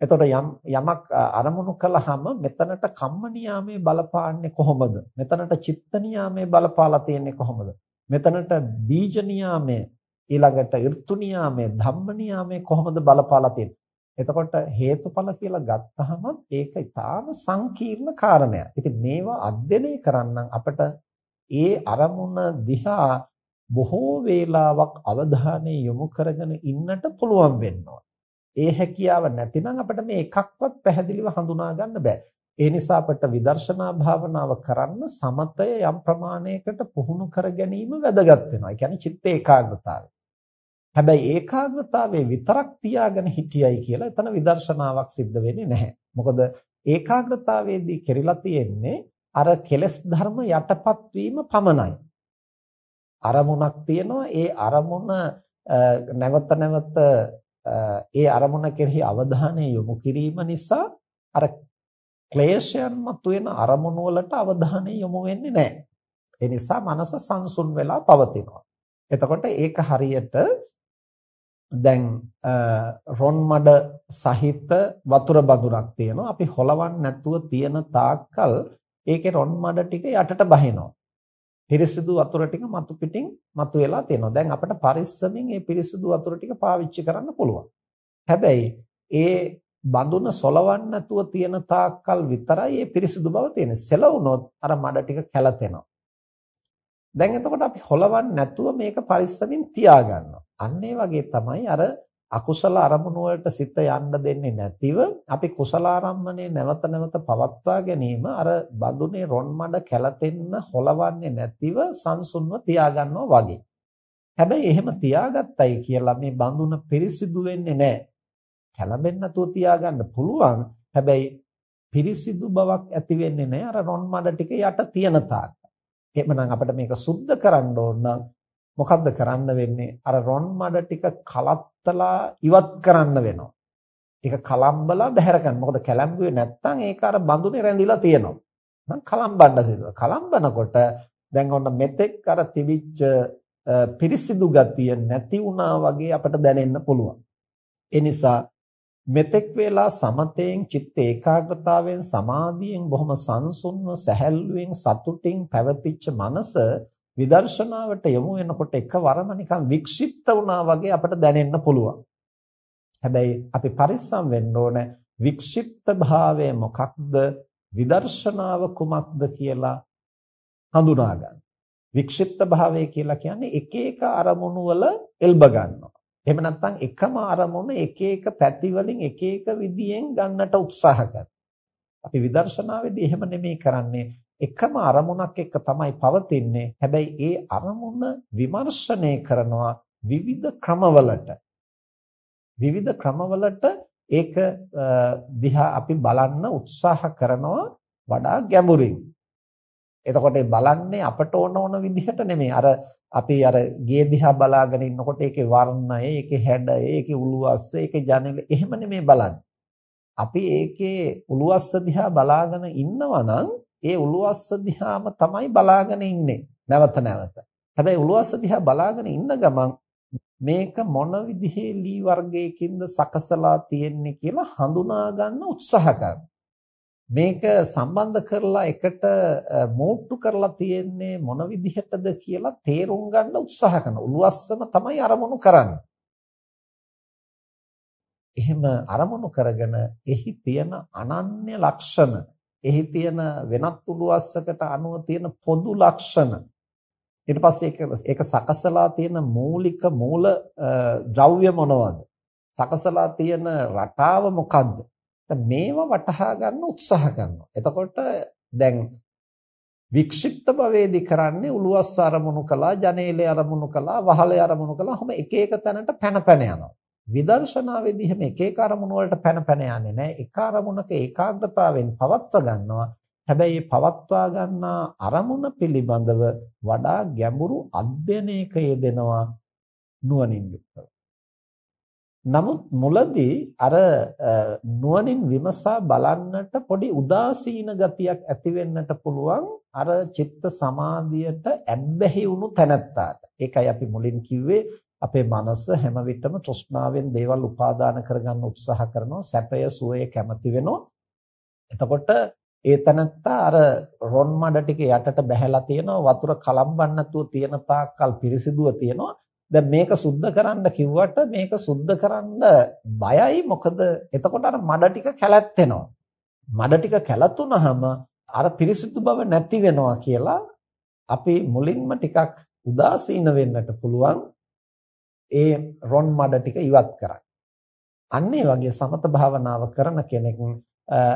එතකොට යම් යමක් අරමුණු කළාම මෙතනට කම්ම නියාමයේ බලපාන්නේ කොහොමද? මෙතනට චිත්ත නියාමයේ බලපාලා තියෙන්නේ කොහොමද? මෙතනට බීජ නියාමයේ ඊළඟට ඍතු නියාමයේ ධම්ම නියාමයේ කොහොමද බලපාලා තියෙන්නේ? එතකොට හේතුඵල කියලා ගත්තහම ඒක ඊටාම සංකීර්ණ කාරණයක්. ඉතින් මේවා අධ්‍යයනය කරන්න අපිට ඒ අරමුණ දිහා බොහෝ වේලාවක් අවධානය යොමු කරගෙන ඉන්නට පුළුවන් වෙනවා. ඒ හැකියාව නැතිනම් අපිට මේ එකක්වත් පැහැදිලිව හඳුනා ගන්න බෑ. ඒ නිසා අපිට විදර්ශනා භාවනාව කරන්න සමතය යම් ප්‍රමාණයකට පුහුණු කර ගැනීම වැදගත් වෙනවා. ඒ කියන්නේ චිත්ත ඒකාග්‍රතාවය. හැබැයි ඒකාග්‍රතාවයේ විතරක් තියාගෙන හිටියයි කියලා එතන විදර්ශනාවක් සිද්ධ වෙන්නේ නැහැ. මොකද ඒකාග්‍රතාවයේදී කෙරිලා තියෙන්නේ අර කෙලස් ධර්ම යටපත් වීම පමණයි. අරමුණක් තියෙනවා ඒ අරමුණ නැවත නැවත ඒ අරමුණ කෙරෙහි අවධානය යොමු කිරීම නිසා අර ක්ලේශයන් මතුවෙන අරමුණු වලට අවධානය යොමු වෙන්නේ නැහැ. ඒ නිසා මනස සංසුන් වෙලා පවතිනවා. එතකොට ඒක හරියට දැන් රොන් මඩ සහිත වතුර බඳුනක් තියෙනවා. අපි හොලවන්න නැතුව තියෙන තාක්කල් ඒකේ රොන් මඩ ටික යටට බහිනවා. පිරිසිදු වතුර ටික මතු පිටින් මතු වෙලා තියෙනවා. දැන් අපිට පරිස්සමින් මේ පිරිසිදු වතුර ටික පාවිච්චි කරන්න පුළුවන්. හැබැයි ඒ බඳුන සොලවන්න නැතුව තියෙන තාක්කල් විතරයි මේ පිරිසිදු බව තියෙන්නේ. සෙලවුනොත් අර මඩ ටික කැළතෙනවා. දැන් එතකොට අපි හොලවන්නේ නැතුව මේක පරිස්සමින් තියාගන්නවා. අන්න ඒ වගේ තමයි අර අකුසල අරමුණු වලට සිත යන්න දෙන්නේ නැතිව අපි කුසල ආරම්මණය නැවත නැවත පවත්වා ගැනීම අර බඳුනේ රොන් මඩ කැළතෙන්න හොලවන්නේ නැතිව සංසුන්ව තියාගන්නවා වගේ. හැබැයි එහෙම තියාගත්තයි කියලා මේ බඳුන පිරිසිදු වෙන්නේ නැහැ. කැළඹෙන්න නැතුව තියාගන්න පුළුවන්. හැබැයි පිරිසිදු බවක් ඇති වෙන්නේ නැහැ අර රොන් මඩ ටික යට තියෙන තාක්. එහෙමනම් අපිට මේක සුද්ධ කරන්න ඕන නම් මොකද්ද කරන්න වෙන්නේ? අර රොන් මඩ ටික කලත්තලා ඉවත් කරන්න වෙනවා. ඒක කලම්බලා බැහැර ගන්න. මොකද කැලම්බුවේ නැත්තම් ඒක අර බඳුනේ රැඳිලා තියෙනවා. නම් කලම්බන්න සිදුව. කලම්බනකොට දැන් ඔන්න මෙතෙක් අර තිබිච්ච පිරිසිදු ගතිය නැති වුණා වගේ අපට දැනෙන්න පුළුවන්. ඒ නිසා මෙතෙක් වේලා සමතයෙන් චිත්ත ඒකාග්‍රතාවයෙන් සමාධියෙන් බොහොම සංසුන්ව සැහැල්ලුවෙන් සතුටින් පැවතිච්ච මනස විදර්ශනාවට යොමු වෙනකොට එකවරම නිකන් වික්ෂිප්ත වුණා වගේ අපට දැනෙන්න පුළුවන්. හැබැයි අපි පරිස්සම් වෙන්න ඕන වික්ෂිප්ත භාවය මොකක්ද විදර්ශනාව කුමක්ද කියලා හඳුනා ගන්න. වික්ෂිප්ත භාවය කියලා කියන්නේ එක එක අරමුණු වල එල්බ ගන්නවා. එහෙම නැත්නම් එකම අරමුණ එක එක පැති වලින් එක එක විදියෙන් ගන්නට උත්සාහ කරනවා. අපි විදර්ශනාවේදී එහෙම නෙමෙයි කරන්නේ. එකම අරමුණක් එක්ක තමයි පවතින්නේ. හැබැයි ඒ අරමුණ විමර්ශනය කරනවා විවිධ ක්‍රමවලට. විවිධ ක්‍රමවලට ඒක දිහා අපි බලන්න උත්සාහ කරනවා වඩා ගැඹුරින්. එතකොට බලන්නේ අපට ඕන ඕන විදිහට නෙමෙයි. අර අපි අර ගේ දිහා බලාගෙන ඉන්නකොට ඒකේ වර්ණය, ඒකේ හැඩය, ඒකේ උළුවස්ස, ඒකේ ජනෙල එහෙම නෙමෙයි බලන්නේ. අපි ඒකේ උළුවස්ස දිහා බලාගෙන ඉන්නවා නම් ඒ උළුවස්ස දිහාම තමයි බලාගෙන ඉන්නේ. නැවත නැවත. හැබැයි උළුවස්ස දිහා බලාගෙන ඉන්න ගමන් මේක මොන විදිහේ ලී වර්ගයකින්ද සකසලා තියෙන්නේ කියලා හඳුනා ගන්න උත්සාහ කරනවා. මේක සම්බන්ධ කරලා එකට මෝට්ටු කරලා තියෙන්නේ මොන විදිහටද කියලා තේරුම් ගන්න උත්සාහ කරන උළුවස්සම තමයි අරමුණු කරන්නේ. එහෙම අරමුණු කරගෙන එහි තියෙන අනන්‍ය ලක්ෂණ, එහි තියෙන වෙනත් උළුවස්සකට අනුව තියෙන පොදු ලක්ෂණ ඊට පස්සේ ඒක ඒක සකසලා තියෙන මූලික මූල ද්‍රව්‍ය මොනවද? සකසලා තියෙන රටාව මොකද්ද? මේවා වටහා ගන්න උත්සාහ කරනවා. එතකොට දැන් වික්ෂිප්ත භවයේදී කරන්නේ උළුවස්ස අරමුණු කළා, ජනේලේ අරමුණු කළා, වහලේ අරමුණු කළා. හැම එක එක තැනට පැන පැන යනවා. විදර්ශනාවේදී හැම එක එක අරමුණු වලට පැන පැන යන්නේ නැහැ. එක අරමුණක ඒකාග්‍රතාවෙන් පවත්ව ගන්නවා. හැබැයි මේ පවත්වා ගන්නා අරමුණ පිළිබඳව වඩා ගැඹුරු අධ්‍යයනයක යෙදෙනවා නුවණින් යුක්තව. නමුත් මුලදී අර නුවණින් විමසා බලන්නට පොඩි උදාසීන ගතියක් ඇති වෙන්නට පුළුවන් අර චිත්ත සමාධියට ඇබ්බැහි වුණු තැනැත්තාට. ඒකයි අපි මුලින් කිව්වේ අපේ මනස හැම විටම තෘෂ්ණාවෙන් දේවල් උපාදාන කරගන්න උත්සාහ කරනවා සැපය සුවය කැමති වෙනවා. එතකොට ඒ තැනත්තා අර රොන් මඩ ටික යටට බැහැලා තියෙනවා වතුර කලම්බන්න නැතුව තියෙන තාක්කල් පිරිසිදුව තියෙනවා දැන් මේක සුද්ධ කරන්න කිව්වට මේක සුද්ධ කරන්න බයයි මොකද එතකොට අර මඩ ටික කැළැත්තෙනවා. මඩ ටික කැළතුනහම අර පිරිසිදු බව නැති වෙනවා කියලා අපි මුලින්ම ටිකක් උදාසීන වෙන්නට පුළුවන් ඒ රොන් මඩ ටික ඉවත් කරන්න. අන්න ඒ වගේ සමත භාවනාව කරන කෙනෙක්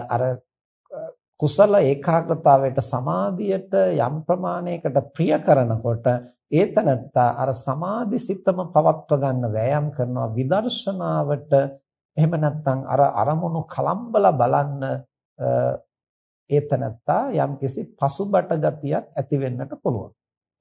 අර කුසල ඒකාග්‍රතාවයට සමාධියට යම් ප්‍රමාණයකට ප්‍රිය කරනකොට ඒ තනත්තා අර සමාධි සිතම පවත්ව ගන්න වෑයම් කරනවා විදර්ශනාවට එහෙම නැත්නම් අර අරමුණු කලම්බලා බලන්න ඒ තනත්තා යම්කිසි පසුබට ගතියක් ඇති වෙන්නට පුළුවන්.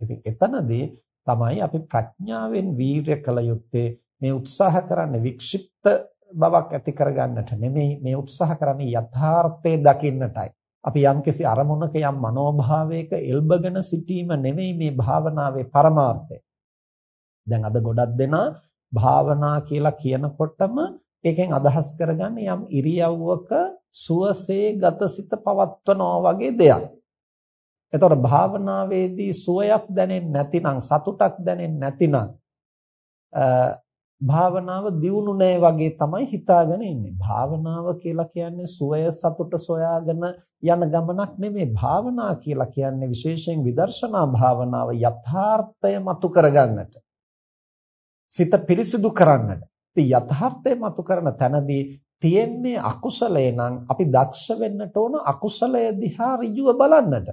ඉතින් එතනදී තමයි අපි ප්‍රඥාවෙන් වීරය කළ යුත්තේ මේ උත්සාහ කරන්නේ වික්ෂිප්ත බවක් ඇති කරගන්නට නෙමෙයි මේ උත්සාහ කරන්නේ යථාර්ථය දකින්නටයි. අපි යම්කිසි අරමුණක යම් මනෝභාවයක එල්බගෙන සිටීම නෙමෙයි මේ භාවනාවේ පරමාර්ථය. දැන් අද ගොඩක් දෙනා භාවනා කියලා කියනකොටම ඒකෙන් අදහස් කරගන්නේ යම් ඉරියව්වක සුවසේ ගතසිත පවත්වනවා වගේ දෙයක්. එතකොට භාවනාවේදී සුවයක් දැනෙන්නේ නැතිනම් සතුටක් දැනෙන්නේ නැතිනම් භාවනාව දියුණු නෑ වගේ තමයි හිතාගෙන ඉන්නේ. භාවනාව කියලා කියන්නේ සුවය සතුට සොයාගෙන යන ගමනක් නෙමෙයි. භාවනා කියලා කියන්නේ විශේෂයෙන් විදර්ශනා භාවනාව යථාර්ථය මතු කරගන්නට. සිත පිරිසිදු කරන්නට. ඉතින් යථාර්ථය මතු කරන තැනදී තියෙන්නේ අකුසලේ නම් අපි දක්ෂ වෙන්නට ඕන අකුසලය දිහා ඍජුව බලන්නට.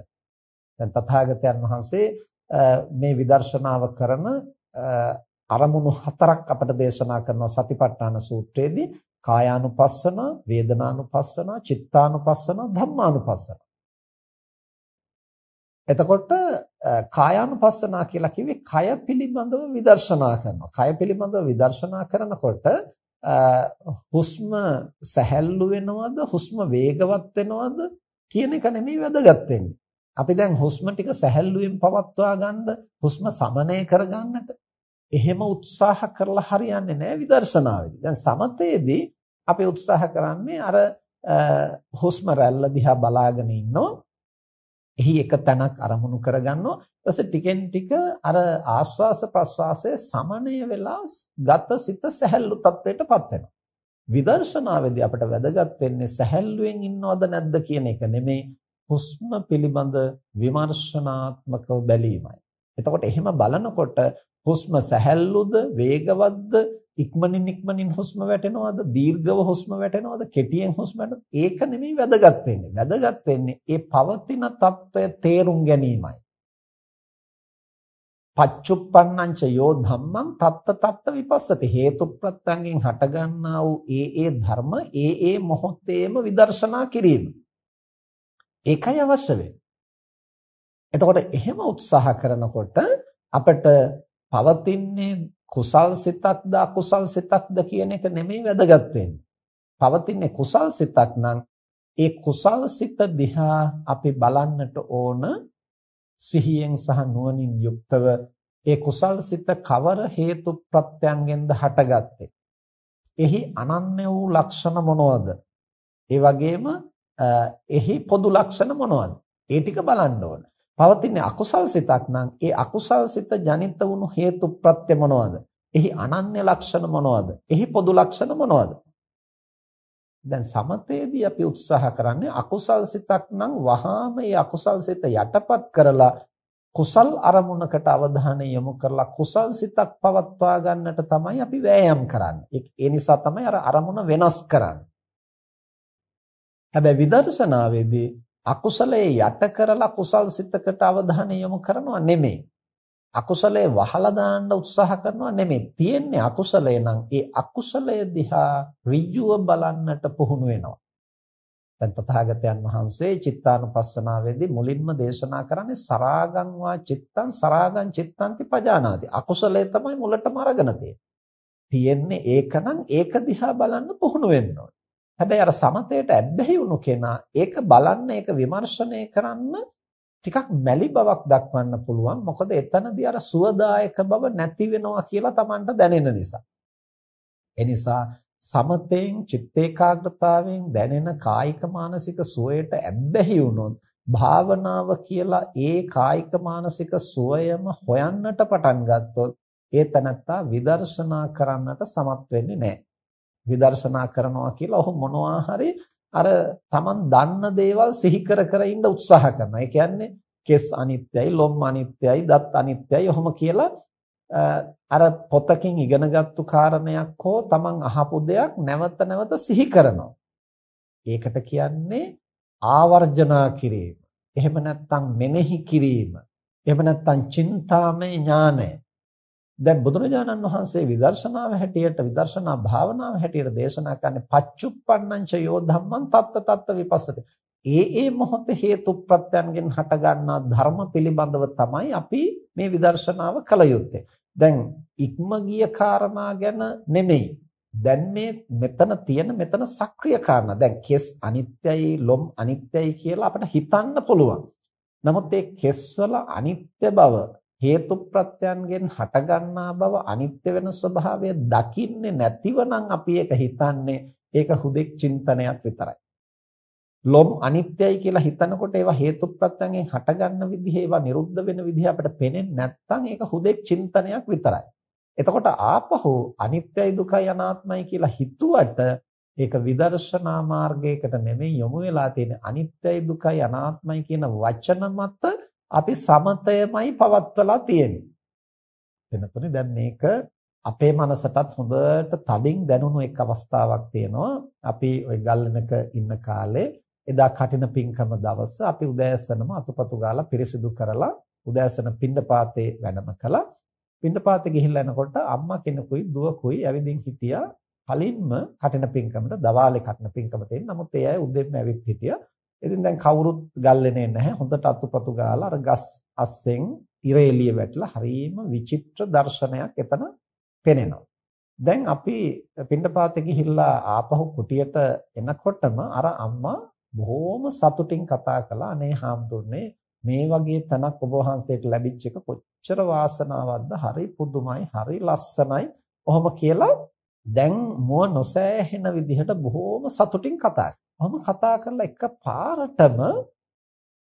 දැන් තථාගතයන් වහන්සේ මේ විදර්ශනාව කරන අරමුණු හතරක් අපට දේශනා කරනවා සතිපට්ඨාන සූත්‍රයේදී කායානුපස්සන, වේදනානුපස්සන, චිත්තානුපස්සන, ධම්මානුපස්සන. එතකොට කායානුපස්සනා කියලා කිව්වේ කය පිළිබඳව විදර්ශනා කරනවා. කය පිළිබඳව විදර්ශනා කරනකොට හුස්ම සැහැල්ලු වෙනවද, හුස්ම වේගවත් වෙනවද කියන එක නෙමෙයි වැදගත් වෙන්නේ. අපි දැන් හුස්ම ටික සැහැල්ලුවෙන් පවත්වා ගන්න, හුස්ම සමනය කර ගන්නට එහෙම උත්සාහ කරලා හරියන්නේ නැහැ විදර්ශනාවේදී. දැන් සමතේදී අපි උත්සාහ කරන්නේ අර හුස්ම රැල්ල දිහා බලාගෙන ඉන්නෝ. එහි එක තැනක් අරමුණු කරගන්නවා. ඊපස්සේ ටිකෙන් ටික අර ආස්වාස ප්‍රස්වාසයේ සමනය වෙලා ගත සිත සැහැල්ලු තත්වයටපත් වෙනවා. විදර්ශනාවේදී අපිට වැදගත් වෙන්නේ සැහැල්ලුවෙන් ඉන්නවද නැද්ද කියන එක නෙමෙයි හුස්ම පිළිබඳ විමර්ශනාත්මකව බැලීමයි. එතකොට එහෙම බලනකොට හුස්ම සැහැල්ලුද වේගවත්ද ඉක්මනින් ඉක්මනින් හුස්ම වැටෙනවද දීර්ඝව හුස්ම වැටෙනවද කෙටියෙන් හුස්ම ඒක නෙමෙයි වැදගත් වෙන්නේ. වැදගත් වෙන්නේ ඒ පවතින తত্ত্বය තේරුම් ගැනීමයි. පච්චුප්පන්නංච යෝ ධම්මං තත්ත තත්ත විපස්සති හේතු ප්‍රත්‍යයෙන් හටගන්නා වූ ඒ ඒ ධර්ම ඒ ඒ මොහොතේම විදර්ශනා කිරීම. ඒකයි අවශ්‍ය වෙන්නේ එතකොට එහෙම උත්සාහ කරනකොට අපිට පවතින්නේ කුසල් සිතක්ද අකුසල් සිතක්ද කියන එක නෙමෙයි වැදගත් වෙන්නේ. පවතින්නේ කුසල් සිතක් නම් ඒ කුසල් සිත දිහා අපි බලන්නට ඕන සිහියෙන් සහ නුවණින් යුක්තව ඒ කුසල් සිත කවර හේතු ප්‍රත්‍යයෙන්ද හටගත්තේ. එහි අනන්‍ය වූ ලක්ෂණ මොනවද? ඒ වගේම එහි පොදු ලක්ෂණ මොනවද? ඒ ටික බලන්න ඕන. පවතින අකුසල් සිතක් නම් ඒ අකුසල් සිත ජනිත වුණු හේතු ප්‍රත්‍ය මොනවද? එහි අනන්‍ය ලක්ෂණ මොනවද? එහි පොදු ලක්ෂණ මොනවද? දැන් සමතේදී අපි උත්සාහ කරන්නේ අකුසල් සිතක් නම් වහාම ඒ අකුසල් සිත යටපත් කරලා කුසල් අරමුණකට අවධානය යොමු කරලා කුසල් සිතක් පවත්වා ගන්නට තමයි අපි වෑයම් කරන්නේ. ඒ නිසා තමයි අර අරමුණ වෙනස් කරන්නේ. හැබැයි විදර්ශනාවේදී අකුසලයේ යට කරලා කුසල් සිතකට අවධානය යොමු කරනවා නෙමෙයි. අකුසලයේ වහලා දාන්න උත්සාහ කරනවා නෙමෙයි. තියෙන්නේ අකුසලය නම් ඒ අකුසලය දිහා ඍජුව බලන්නට පුහුණු වෙනවා. දැන් තථාගතයන් වහන්සේ චිත්තානුපස්සනාවේදී මුලින්ම දේශනා කරන්නේ සරාගං වා චිත්තං සරාගං චිත්තන්ති පජානාති. අකුසලය තමයි මුලටම අරගෙන තියෙන්නේ. ඒකනම් ඒක දිහා බලන්න පුහුණු වෙන්න හැබැයි අර සමතයට ඇබ්බැහි වුණු කෙනා ඒක බලන්න ඒක විමර්ශනය කරන්න ටිකක් මැලි බවක් දක්වන්න පුළුවන්. මොකද එතනදී අර සුවදායක බව නැති වෙනවා කියලා Tamanට දැනෙන නිසා. එනිසා සමතෙන් චිත්ත ඒකාග්‍රතාවෙන් දැනෙන කායික මානසික සුවයට ඇබ්බැහි වුණොත් භාවනාව කියලා ඒ කායික මානසික සුවයම හොයන්නට පටන් ගත්තොත් ඒ තනත්තා විදර්ශනා කරන්නට සමත් වෙන්නේ නැහැ. විදර්ශනා කරනවා කියලා ඔහු මොනවා හරි අර Taman දන්න දේවල් සිහි කර කර ඉන්න උත්සාහ කරනවා. ඒ කියන්නේ කෙස් අනිත්‍යයි, ලොම් අනිත්‍යයි, දත් අනිත්‍යයි ඔහොම කියලා අර පොතකින් ඉගෙනගත්තු කාරණයක් හෝ Taman අහපු දෙයක් නැවත නැවත සිහි කරනවා. ඒකට කියන්නේ ආවර්ජනා කිරීම. එහෙම නැත්නම් මෙනෙහි කිරීම. එහෙම නැත්නම් චින්තාමය ඥානය. දැන් බුදුරජාණන් වහන්සේ විදර්ශනාව හැටියට විදර්ශනා භාවනාව හැටියට දේශනා කරන්නේ පච්චුප්පන්නංච යෝ ධම්මං තත්ත තත්ත විපස්සති. ඒ ඒ මොහොතේ හේතු ප්‍රත්‍යයන්ගෙන් හටගන්නා ධර්ම පිළිබඳව තමයි අපි මේ විදර්ශනාව කළ යුත්තේ. දැන් ඉක්ම ගිය කාරණා ගැන නෙමෙයි. දැන් මේ මෙතන තියෙන මෙතන සක්‍රීය කාරණා. දැන් කෙස් අනිත්‍යයි, ලොම් අනිත්‍යයි කියලා අපිට හිතන්න පුළුවන්. නමුත් ඒ කෙස්වල අනිත්‍ය බව හේතු ප්‍රත්‍යයන්ගෙන් හටගන්නා බව අනිත්‍ය වෙන ස්වභාවය දකින්නේ නැතිව නම් අපි ඒක හිතන්නේ ඒක හුදෙක් චින්තනයක් විතරයි. ලොම් අනිත්‍යයි කියලා හිතනකොට ඒවා හේතු ප්‍රත්‍යයෙන් හටගන්න විදිහ ඒවා නිරුද්ධ වෙන විදිහ අපිට පේන්නේ නැත්නම් ඒක හුදෙක් චින්තනයක් විතරයි. එතකොට ආපහු අනිත්‍යයි දුකයි අනාත්මයි කියලා හිතුවට ඒක විදර්ශනා මාර්ගයකට නෙමෙයි යොමු වෙලා තියෙන්නේ අනිත්‍යයි දුකයි අනාත්මයි කියන වචන මත අපි සමතයමයි පවත්වලා තියෙන්නේ. එනතුනේ දැන් මේක අපේ මනසටත් හොඳට තදින් දැනුණු එක් අවස්ථාවක් තියෙනවා. අපි ওই ගල්ලෙනක ඉන්න කාලේ එදා කටින පින්කම දවස අපි උදෑසනම අතුපතු ගාලා පිරිසිදු කරලා උදෑසන පින්ඩපාතේ වැඩම කළා. පින්ඩපාතේ ගිහිල්ලා එනකොට අම්මා කෙනෙකුයි දුවකුයි ඇවිදින් හිටියා. කලින්ම කටින පින්කමට දවාලේ කටින පින්කම තියෙන. නමුත් ඒ අය උදෙන්ම ඇවිත් හිටියා. ඉතින් දැන් කවුරුත් ගල්ලෙන්නේ නැහැ. හොඳට අතුපතු ගාලා අර ගස් අස්සෙන් ඉර එළිය වැටලා හරීම විචිත්‍ර දර්ශනයක් එතන පෙනෙනවා. දැන් අපි පින්ඩපාතේ ගිහිල්ලා ආපහු කුටියට එනකොටම අර අම්මා බොහොම සතුටින් කතා කළා අනේ හාමුදුරනේ මේ වගේ තනක් ඔබ වහන්සේට ලැබිච්ච එක කොච්චර වාසනාවක්ද හරි පුදුමයි හරි ලස්සනයි ඔහොම කියලා දැන් මුව නොසෑහෙන විදිහට බොහොම සතුටින් කතා මම කතා කරලා එක පාරටම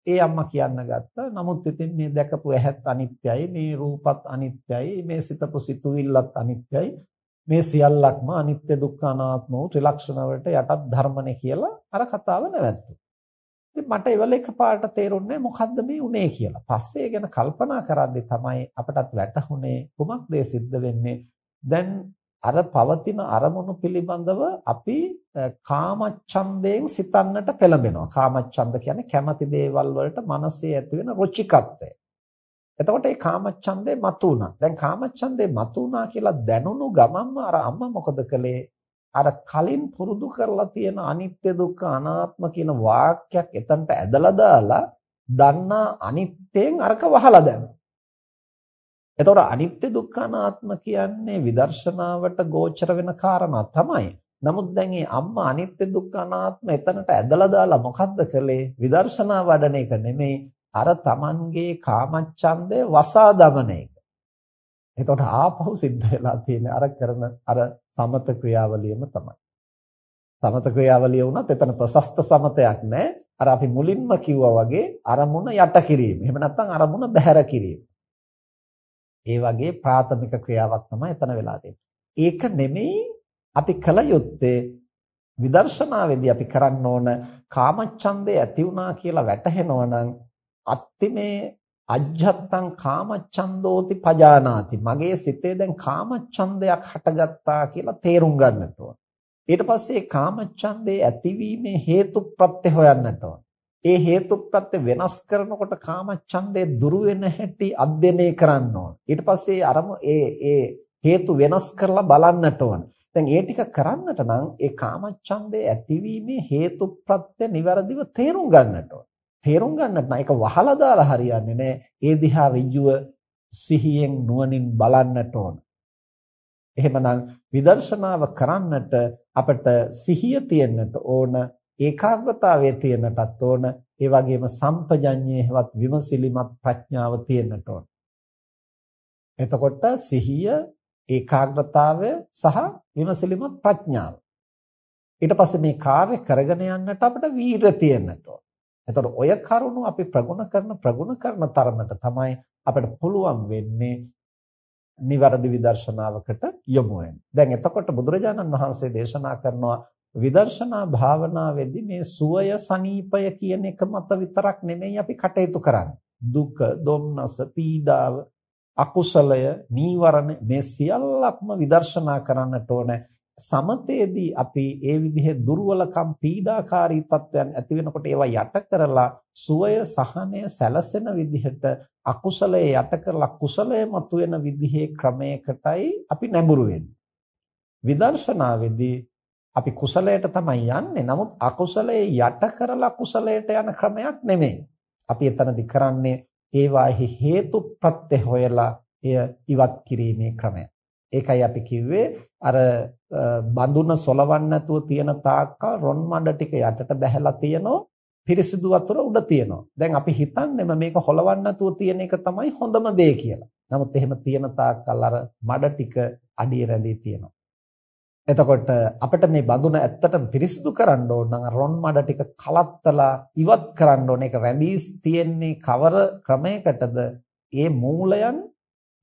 ඒ අම්මා කියන්න ගත්තා. නමුත් ඉතින් මේ දැකපු ඇහත් අනිත්‍යයි, මේ රූපත් අනිත්‍යයි, මේ සිතපු සිතුවිල්ලත් අනිත්‍යයි. මේ සියල්ලක්ම අනිත්‍ය දුක්ඛ අනාත්ම වූ ත්‍රිලක්ෂණ වලට යටත් ධර්මනේ කියලා අර කතාව නැවැත්තුවා. ඉතින් මට ඒවල එකපාරට තේරුන්නේ මොකද්ද මේ උනේ කියලා. පස්සේ ඒ ගැන කල්පනා කරද්දී තමයි අපටත් වැටහුනේ කුමක්ද සිද්ධ වෙන්නේ. දැන් අර පවතින අරමුණු පිළිබඳව අපි කාමච්ඡන්දයෙන් සිතන්නට පෙළඹෙනවා. කාමච්ඡන්ද කියන්නේ කැමති දේවල් වලට මනසේ ඇති වෙන රුචිකත්වය. එතකොට මේ කාමච්ඡන්දේ මතු වුණා. දැන් කාමච්ඡන්දේ මතු වුණා කියලා දැනුණු ගමන්ම අර අම්මා මොකද කළේ? අර කලින් පුරුදු කරලා තියෙන අනිත්‍ය දුක්ඛ අනාත්ම කියන වාක්‍යයක් එතනට ඇදලා දාලා දන්නා අනිත්‍යයෙන් අරක වහලා දැම්මා. එතකොට අනිත්‍ය දුක්ඛ අනාත්ම කියන්නේ විදර්ශනාවට ගෝචර වෙන කාරණා තමයි. නමුත් දැන් මේ අම්මා අනිත්‍ය දුක්ඛ අනාත්ම එතනට ඇදලා දාලා මොකද්ද කළේ? විදර්ශනා වඩන එක නෙමෙයි අර Tamanගේ කාමච්ඡන්දය වසා දමන එක. එතකොට ආපහු සිද්ධ වෙලා තියෙන අර කරන අර සමත ක්‍රියාවලියම තමයි. සමත ක්‍රියාවලිය වුණත් එතන ප්‍රශස්ත සමතයක් නැහැ. අර අපි මුලින්ම කිව්වා වගේ අරමුණ යට කිරීම. එහෙම නැත්නම් අරමුණ බැහැර කිරීම. ඒ වගේ ප්‍රාථමික ක්‍රියාවක් තමයි එතන වෙලා ඒක නෙමෙයි අපි කල යුත්තේ විදර්ශනාවේදී අපි කරන්න ඕන කාමච්ඡන්දේ ඇති වුණා කියලා වැටහෙනවා නම් අත්තිමේ අජ්ජත්තං කාමච්ඡන්දෝති පජානාති. මගේ සිතේ දැන් කාමච්ඡන්දයක් හටගත්තා කියලා තේරුම් ගන්නට ඕන. ඊට පස්සේ කාමච්ඡන්දේ ඇතිවීමේ හේතු ප්‍රත්‍ය හොයන්නට ඕන. ඒ හේතුප්‍රත්‍ය වෙනස් කරනකොට කාමච්ඡන්දේ දුරු වෙන හැටි අධ්‍යයනය කරන්න ඕන. ඊට පස්සේ අරම ඒ ඒ හේතු වෙනස් කරලා බලන්නට ඕන. දැන් ඒ ටික කරන්නට නම් ඒ කාමච්ඡන්දේ ඇතිවීමේ හේතුප්‍රත්‍ය નિවරදිව තේරුම් ගන්නට ඕන. තේරුම් ගන්නට නම් ඒක වහලා දාලා හරියන්නේ නැහැ. ඒ දිහා ඍජුව සිහියෙන් නුවණින් බලන්නට ඕන. එහෙමනම් විදර්ශනාව කරන්නට අපට සිහිය තියෙන්නට ඕන ඒකාග්‍රතාවයේ තියෙන්නටත් ඕන. ඒ වගේම සම්පජඤ්ඤයේ හෙවත් විමසිලිමත් ප්‍රඥාව තියෙන්නට ඕන. එතකොට සිහිය ඒකාග්‍රතාවය සහ විමසිලිමත් ප්‍රඥාව. ඊට පස්සේ මේ කාර්ය කරගෙන යන්නට අපිට වීරිය තියෙන්නට ඕන. එතකොට ඔය කරුණු අපි ප්‍රගුණ කරන ප්‍රගුණ කරන තරමට තමයි අපිට පුළුවන් වෙන්නේ නිවැරදි විදර්ශනාවකට යොමු වෙන්න. දැන් එතකොට බුදුරජාණන් වහන්සේ දේශනා කරනවා විදර්ශනා භාවනාවේදී මේ සුවය සනීපය කියන එක මත විතරක් නෙමෙයි අපි කටයුතු කරන්නේ. දුක, දුම්නස, පීඩාව, අකුසලය, නීවරණ මේ සියල්ලක්ම විදර්ශනා කරන්නට ඕනේ. සමතේදී අපි ඒ විදිහේ දුර්වලකම් පීඩාකාරී තත්වයන් ඇති වෙනකොට ඒවා යට කරලා සුවය සහනය සැලසෙන විදිහට අකුසලයේ යට කරලා කුසලයේ මතුවෙන විදිහේ ක්‍රමයකටයි අපි නැඹුරු වෙන්නේ. විදර්ශනාවේදී අපි කුසලයට තමයි යන්නේ. නමුත් අකුසලයේ යට කරලා කුසලයට යන ක්‍රමයක් නෙමෙයි. අපි එතනදි කරන්නේ ඒවාෙහි හේතු ප්‍රත්‍ය හොයලා එය ඉවත් කිරීමේ ක්‍රමය. ඒකයි අපි කිව්වේ අර බඳුන සොලවන්න නැතුව තියෙන තාක්කල් රොන් මඩ ටික යටට බැහැලා තියෙනවා පිරිසිදු වතුර උඩ තියෙනවා. දැන් අපි හිතන්නේම මේක හොලවන්න නැතුව තියෙන එක තමයි හොඳම දේ කියලා. නමුත් එහෙම තියෙන තාක්කල් අර මඩ ටික අඩිය රැඳී තියෙනවා. එතකොට අපිට මේ බඳුන ඇත්තටම පිරිසිදු කරන්න ඕන නම් රොන් මඩ ටික කලත්තලා ඉවත් කරන්න ඕන. ඒක රැඳී තියෙන්නේ කවර ක්‍රමයකටද? ඒ මූලයන්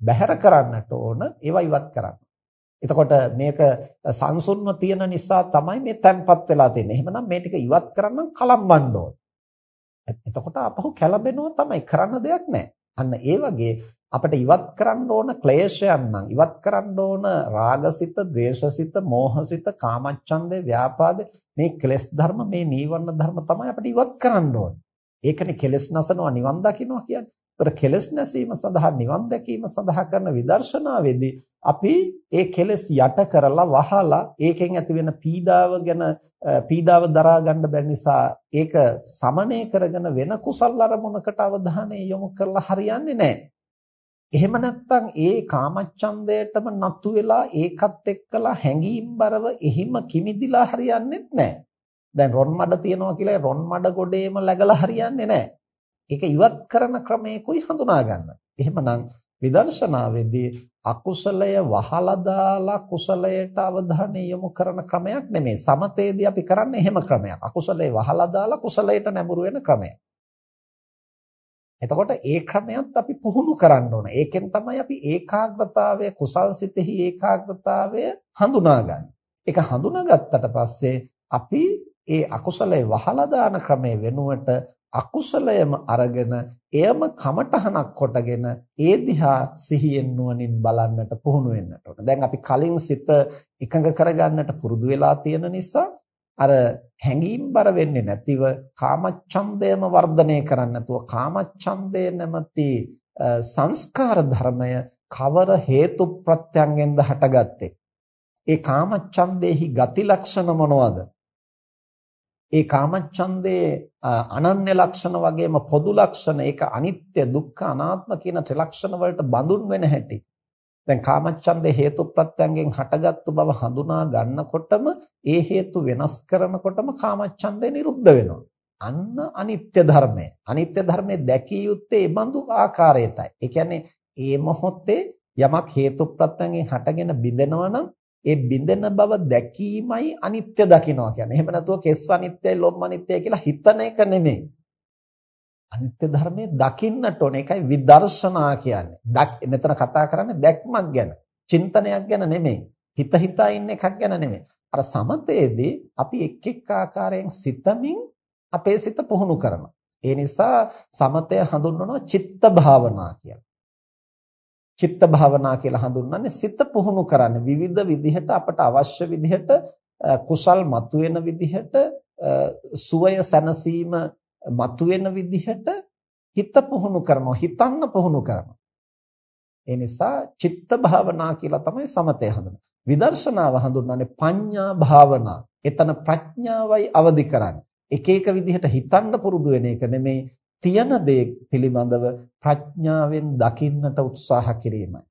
බැහැර කරන්නට ඕන ඒවා ඉවත් කරන්න. එතකොට මේක සංසුන්ව තියෙන නිසා තමයි මේ තැම්පත් වෙලා තියෙන්නේ. එහෙමනම් මේ ටික ඉවත් කරන්න කලම්බන්න ඕන. එතකොට අපහු කැළඹෙනවා තමයි කරන්න දෙයක් නැහැ. අන්න ඒ වගේ අපිට ඉවත් කරන්න ඕන ක්ලේශයන් නම් ඉවත් කරන්න ඕන රාගසිත, ද්වේෂසිත, මෝහසිත, කාමච්ඡන්දේ, ව්‍යාපාද මේ ක්ලේශ ධර්ම මේ නීවරණ ධර්ම තමයි අපිට ඉවත් කරන්න ඕන. ඒකනේ කෙලස් නසනවා නිවන් දකින්නවා කියන්නේ. ඒතර කෙලස් නැසීම සඳහා නිවන් දැකීම සඳහා කරන විදර්ශනාවේදී අපි ඒ කෙලස් යට කරලා වහලා ඒකෙන් ඇතිවෙන පීඩාව ගැන පීඩාව දරා ගන්න බැරි නිසා ඒක සමනය කරගෙන වෙන කුසල් අරමුණකට අවධානය යොමු කරලා හරියන්නේ නැහැ. එහෙම නැත්නම් ඒ කාමච්ඡන්දයටම නතු වෙලා ඒකත් එක්කලා හැංගීම්බරව එහිම කිමිදිලා හරියන්නේ නැහැ. දැන් රොන් මඩ තියනවා කියලා රොන් මඩ ගොඩේම läගලා හරියන්නේ නැහැ. ඒක ඉවත් කරන ක්‍රමයකුයි හඳුනා ගන්න. එහෙමනම් විදර්ශනාවේදී අකුසලය වහලා දාලා කුසලයට අවධානය යොමු කරන ක්‍රමයක් නෙමෙයි. සමතේදී අපි කරන්නේ එහෙම ක්‍රමයක්. අකුසලේ වහලා දාලා කුසලයට නැඹුරු වෙන ක්‍රමයක්. එතකොට ඒ ක්‍රමයක් අපි පුහුණු කරන්න ඕන. ඒකෙන් තමයි අපි ඒකාග්‍රතාවය කුසල් සිතෙහි ඒකාග්‍රතාවය හඳුනාගන්නේ. ඒක හඳුනාගත්තට පස්සේ අපි ඒ අකුසලයේ වහලා දාන ක්‍රමයේ වෙනුවට අකුසලයම අරගෙන එයම කමටහනක් කොටගෙන ඒ දිහා සිහියෙන් නුවණින් බලන්නට පුහුණු වෙන්නට ඕන. දැන් අපි කලින් සිත එකඟ කරගන්නට පුරුදු වෙලා තියෙන නිසා අර හැඟීම්බර වෙන්නේ නැතිව කාමච්ඡන්දයම වර්ධනය කරන්න නැතුව කාමච්ඡන්දය නැමැති සංස්කාර ධර්මය කවර හේතු ප්‍රත්‍යංගෙන්ද හටගත්තේ? ඒ කාමච්ඡන්දේහි ගති ලක්ෂණ මොනවද? ඒ කාමච්ඡන්දේ අනන්‍ය ලක්ෂණ වගේම පොදු ලක්ෂණ ඒක අනිත්‍ය දුක්ඛ අනාත්ම කියන ත්‍රිලක්ෂණ වලට බඳුන් වෙන හැටි. දැන් කාමච්ඡන්දේ හේතු ප්‍රත්‍යයෙන් හටගත්තු බව හඳුනා ගන්නකොටම ඒ හේතු වෙනස් කරනකොටම කාමච්ඡන්දේ නිරුද්ධ වෙනවා අන්න අනිත්‍ය ධර්මය අනිත්‍ය ධර්මයේ දැකිය යුත්තේ ඒ බඳු ආකාරයටයි ඒ කියන්නේ ඒ මොහොතේ යමක් හේතු ප්‍රත්‍යයෙන් හටගෙන බිඳෙනවා නම් ඒ බිඳෙන බව දැකීමයි අනිත්‍ය දකින්නවා කියන්නේ. එහෙම නැතුව කෙස් අනිත්‍යයි, ලොම් අනිත්‍යයි කියලා හිතන එක නෙමෙයි. අනිත්‍ය ධර්මයේ දකින්නට ඕනේ. ඒකයි විදර්ශනා කියන්නේ. මෙතන කතා කරන්නේ දැක්මක් ගැන. චින්තනයක් ගැන නෙමෙයි. හිත හිතා ඉන්න එකක් ගැන නෙමෙයි. අර සමතේදී අපි එක් එක් ආකාරයෙන් සිතමින් අපේ සිත පුහුණු කරනවා. ඒ නිසා සමතය හඳුන්වනවා චිත්ත භාවනා කියලා. චිත්ත භාවනා කියලා හඳුන්වන්නේ සිත පුහුණු කරන්න විවිධ විදිහට අපට අවශ්‍ය විදිහට කුසල් මතුවෙන විදිහට සුවය සැනසීම මතුවෙන විදිහට හිත පුහුණු කරනවා හිතන්න පුහුණු කරනවා. ඒ නිසා චිත්ත භාවනා කියලා තමයි සමතය හඳුන්වන්නේ විදර්ශනාව හඳුන්වන්නේ පඤ්ඤා භාවනා. එතන ප්‍රඥාවයි අවදි කරන්නේ. එක එක විදිහට හිතන්න පුරුදු වෙන එක නෙමෙයි තියෙන දේ පිළිබඳව ප්‍රඥාවෙන් දකින්නට උත්සාහ කිරීමයි.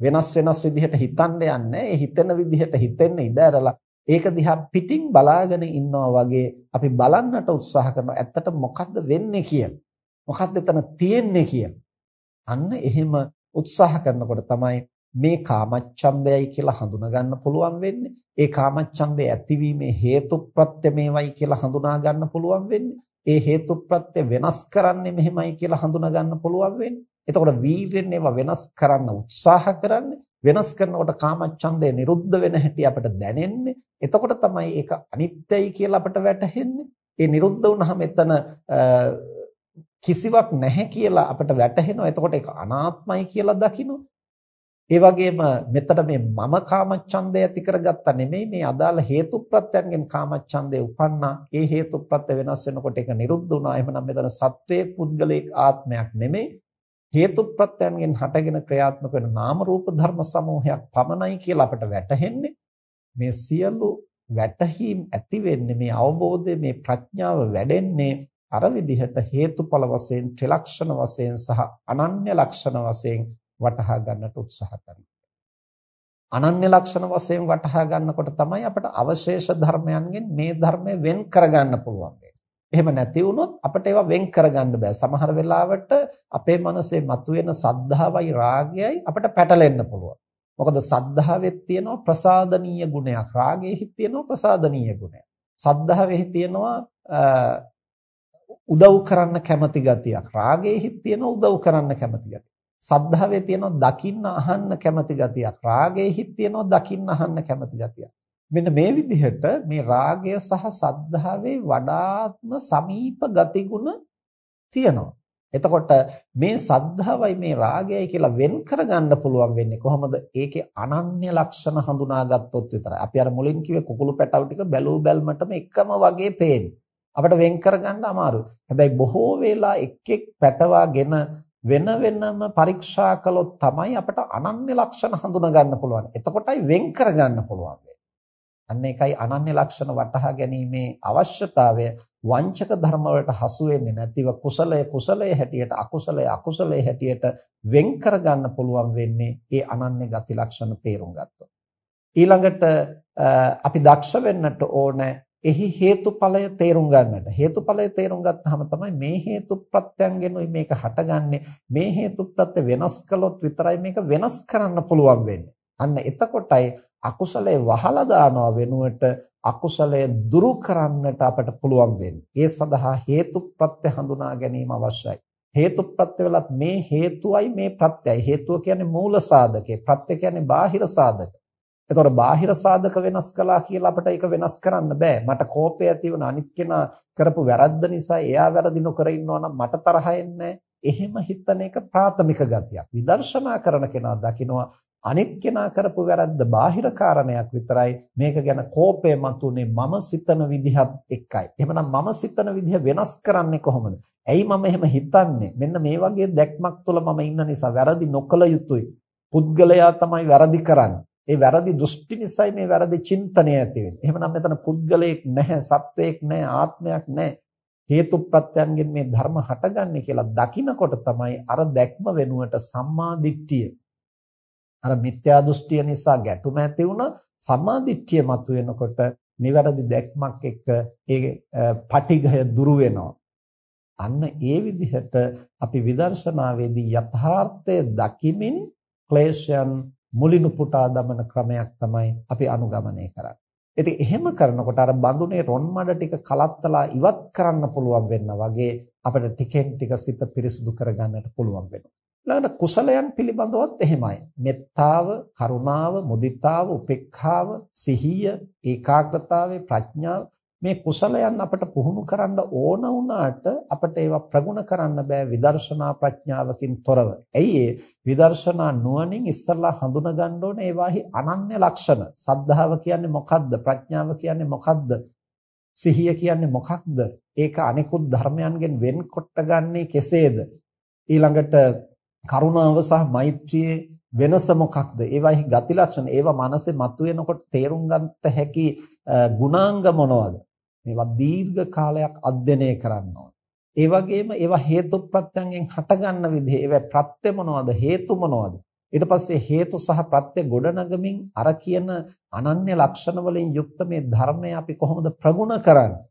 වෙනස් වෙනස් විදිහට හිතන්න යන්නේ ඒ හිතෙන විදිහට හිතෙන්න ඉඩ ඇරලා ඒක දිහා පිටින් බලාගෙන ඉන්නවා වගේ අපි බලන්නට උත්සාහ කරනවා ඇත්තට මොකද්ද වෙන්නේ කියලා. මොකද්ද එතන තියෙන්නේ කියලා. අන්න එහෙම උත්සාහ කරනකොට තමයි මේ කාමච්ඡන්දයයි කියලා හඳුනා ගන්න පුළුවන් වෙන්නේ. ඒ කාමච්ඡන්දේ ඇතිවීමේ හේතුප්‍රත්‍ය මේවයි කියලා හඳුනා ගන්න පුළුවන් වෙන්නේ. ඒ හේතුප්‍රත්‍ය වෙනස් කරන්නේ මෙහෙමයි කියලා හඳුනා ගන්න පුළුවන් වෙන්නේ. එතකොට වීර්යෙන් ඒවා වෙනස් කරන්න උත්සාහ කරන්නේ වෙනස් කරනකොට කාමච්ඡන්දය නිරුද්ධ වෙන හැටි අපිට දැනෙන්නේ. එතකොට තමයි ඒක අනිත්‍යයි කියලා අපිට වැටහෙන්නේ. ඒ නිරුද්ධ වුණාම එතන කිසිවක් නැහැ කියලා අපිට වැටහෙනවා. එතකොට ඒක අනාත්මයි කියලා දකිනවා. ඒ වගේම මෙතන මේ මම කාමච්ඡන්දය ඇති කරගත්තා නෙමෙයි මේ අදාළ හේතුප්‍රත්‍යයන්ගෙන් කාමච්ඡන්දය උපන්නා. ඒ හේතුප්‍රත්‍ය වෙනස් වෙනකොට ඒක නිරුද්ධ වුණා. එහෙනම් මෙතන සත්වයේ පුද්ගලික ආත්මයක් නෙමෙයි හේතු ප්‍රත්‍යයන්ගෙන් හටගෙන ක්‍රියාත්මක වෙන නාම රූප ධර්ම සමූහයක් පමණයි කියලා අපට වැටහෙන්නේ. මේ සියලු වැටහීම් ඇති වෙන්නේ මේ අවබෝධය මේ ප්‍රඥාව වැඩෙන්නේ අර විදිහට හේතුඵල වශයෙන් ත්‍රිලක්ෂණ වශයෙන් සහ අනන්‍ය ලක්ෂණ වශයෙන් වටහා ගන්නට උත්සාහ කරනවා. අනන්‍ය ලක්ෂණ වශයෙන් වටහා ගන්නකොට තමයි අපට අවශේෂ ධර්මයන්ගෙන් මේ ධර්මය වෙන් කරගන්න පුළුවන්. එහෙම නැති වුණොත් අපිට ඒවා වෙන් කරගන්න බෑ. සමහර වෙලාවට අපේ මනසේ මතුවෙන සද්ධාවයි රාගයයි අපිට පැටලෙන්න පුළුවන්. මොකද සද්ධාවෙත් තියෙනවා ප්‍රසාදනීය ගුණයක්. රාගයේහි තියෙනවා ප්‍රසාදනීය ගුණයක්. සද්ධාවෙහි තියෙනවා උදව් කරන්න කැමති ගතියක්. රාගයේහි තියෙනවා උදව් කරන්න කැමති ගතියක්. සද්ධාවේ තියෙනවා දකින්න අහන්න කැමති ගතියක්. රාගයේහි තියෙනවා දකින්න අහන්න කැමති ගතියක්. මෙන්න මේ විදිහට මේ රාගය සහ සද්ධාවේ වඩාත්ම සමීප ගතිගුණ තියෙනවා. එතකොට මේ සද්ධාවයි මේ රාගයයි කියලා වෙන් කරගන්න පුළුවන් වෙන්නේ කොහොමද? ඒකේ අනන්‍ය ලක්ෂණ හඳුනාගත්තොත් විතරයි. අපි අර මුලින් කිව්වේ කුකුළු පැටව ටික බැලූ බැල්මටම එකම වගේ පේන්නේ. අපිට වෙන් කරගන්න අමාරුයි. හැබැයි බොහෝ වෙලා එක් එක් පැටවාගෙන වෙන වෙනම පරීක්ෂා කළොත් තමයි අපිට අනන්‍ය ලක්ෂණ හඳුනා ගන්න පුළුවන්. එතකොටයි වෙන් කරගන්න පුළුවන්. අන්න ඒකයි අනන්‍ය ලක්ෂණ වටහා ගැනීමේ අවශ්‍යතාවය වංචක ධර්ම වලට හසු වෙන්නේ නැතිව කුසලය කුසලයේ හැටියට අකුසලය අකුසලයේ හැටියට වෙන් කරගන්න පුළුවන් වෙන්නේ ඒ අනන්‍ය ගති ලක්ෂණ තේරුම් ගත්තොත්. ඊළඟට අපි දක්ෂ වෙන්නට ඕන එහි හේතුඵලය තේරුම් ගන්නට. හේතුඵලය තේරුම් ගත්තාම තමයි මේ හේතු ප්‍රත්‍යයන්ගෙනුයි මේක හටගන්නේ. මේ හේතු ප්‍රත්‍ය වෙනස් කළොත් විතරයි මේක වෙනස් කරන්න පුළුවන් වෙන්නේ. අන්න එතකොටයි අකුසලයේ වහලා දානවා වෙනුවට අකුසලය දුරු කරන්නට අපට පුළුවන් වෙන්නේ. ඒ සඳහා හේතුප්‍රත්‍ය හඳුනා ගැනීම අවශ්‍යයි. හේතුප්‍රත්‍ය වලත් මේ හේතුවයි මේ ප්‍රත්‍යයයි. හේතුව කියන්නේ මූල සාධකේ. ප්‍රත්‍ය කියන්නේ බාහිර සාධක. එතකොට බාහිර සාධක වෙනස් කළා කියලා අපිට ඒක වෙනස් කරන්න බෑ. මට කෝපය ඇති වුණ අනිත් කෙනා කරපු වැරද්ද නිසා එයා වැරදි නොකර ඉන්නවා නම් මට තරහ එන්නේ එහෙම හිතන එක ප්‍රාථමික ගතියක්. විදර්ශනා කරන කෙනා දකිනවා අනිත් කෙනා කරපු වැරද්ද බාහිර කාරණයක් විතරයි මේක ගැන කෝපය මතුනේ මම සිතන විදිහත් එක්කයි. එහෙමනම් මම සිතන විදිහ වෙනස් කරන්නේ කොහොමද? ඇයි මම එහෙම හිතන්නේ? මෙන්න මේ වගේ දැක්මක් තුළ මම ඉන්න නිසා වැරදි නොකළ යුතුයි. පුද්ගලයා තමයි වැරදි කරන්නේ. ඒ වැරදි දෘෂ්ටි නිසායි මේ වැරදි චින්තනය ඇති වෙන්නේ. එහෙමනම් මෙතන පුද්ගලයෙක් නැහැ, සත්වයක් නැහැ, ආත්මයක් නැහැ. හේතු ප්‍රත්‍යයන්ගෙන් මේ ධර්ම හටගන්නේ කියලා දකිනකොට තමයි අර දැක්ම වෙනුවට සම්මා දිට්ඨිය අර මිත්‍යා දෘෂ්ටිය නිසා ගැටුම ඇති වුණා සම්මාදිට්ඨිය මතුවෙනකොට නිවැරදි දැක්මක් එක්ක ඒ පටිඝය දුරු වෙනවා අන්න ඒ විදිහට අපි විදර්ශනාවේදී යථාර්ථය දකිමින් ක්ලේශයන් මුලිනු පුටා දමන ක්‍රමයක් තමයි අපි අනුගමනය කරන්නේ. ඉතින් එහෙම කරනකොට අර බඳුනේ රොන් මඩ ටික කලත්තලා ඉවත් කරන්න පුළුවන් වෙන්න වගේ අපිට ටිකෙන් ටික සිත පිරිසුදු කරගන්නට පුළුවන් වෙනවා. ඊළඟට කුසලයන් පිළිබඳවත් එහෙමයි. මෙත්තාව, කරුණාව, මුදිතාව, උපේක්ඛාව, සිහිය, ඒකාග්‍රතාවය, ප්‍රඥාව මේ කුසලයන් අපට පුහුණු කරන්න ඕන වුණාට අපට ඒවා ප්‍රගුණ කරන්න බෑ විදර්ශනා ප්‍රඥාවකින් තොරව. ඇයි ඒ විදර්ශනා නුවණින් ඉස්සල්ලා හඳුනා ගන්න ඕනේ ඒවාහි අනන්‍ය ලක්ෂණ. සද්ධාව කියන්නේ මොකක්ද? ප්‍රඥාව කියන්නේ මොකක්ද? සිහිය කියන්නේ මොකක්ද? ඒක අනිකුත් ධර්මයන්ගෙන් වෙන්කොට ගන්නේ කෙසේද? ඊළඟට කරුණාව සහ මෛත්‍රියේ වෙනස මොකක්ද? ඒවාෙහි ගති ලක්ෂණ, ඒවා මනසේ මතුවෙනකොට තේරුම් ගන්නට හැකි ගුණාංග මොනවද? මේවා දීර්ඝ කාලයක් අධ්‍යයනය කරන්න ඕන. ඒ වගේම ඒවා හේතු ප්‍රත්‍යයෙන් හටගන්න විදිහ, ඒවා ප්‍රත්‍ය මොනවද? හේතු මොනවද? ඊට පස්සේ හේතු සහ ප්‍රත්‍ය ගොඩනගමින් අර කියන අනන්‍ය ලක්ෂණ වලින් යුක්ත මේ ධර්මය අපි කොහොමද ප්‍රගුණ කරන්නේ?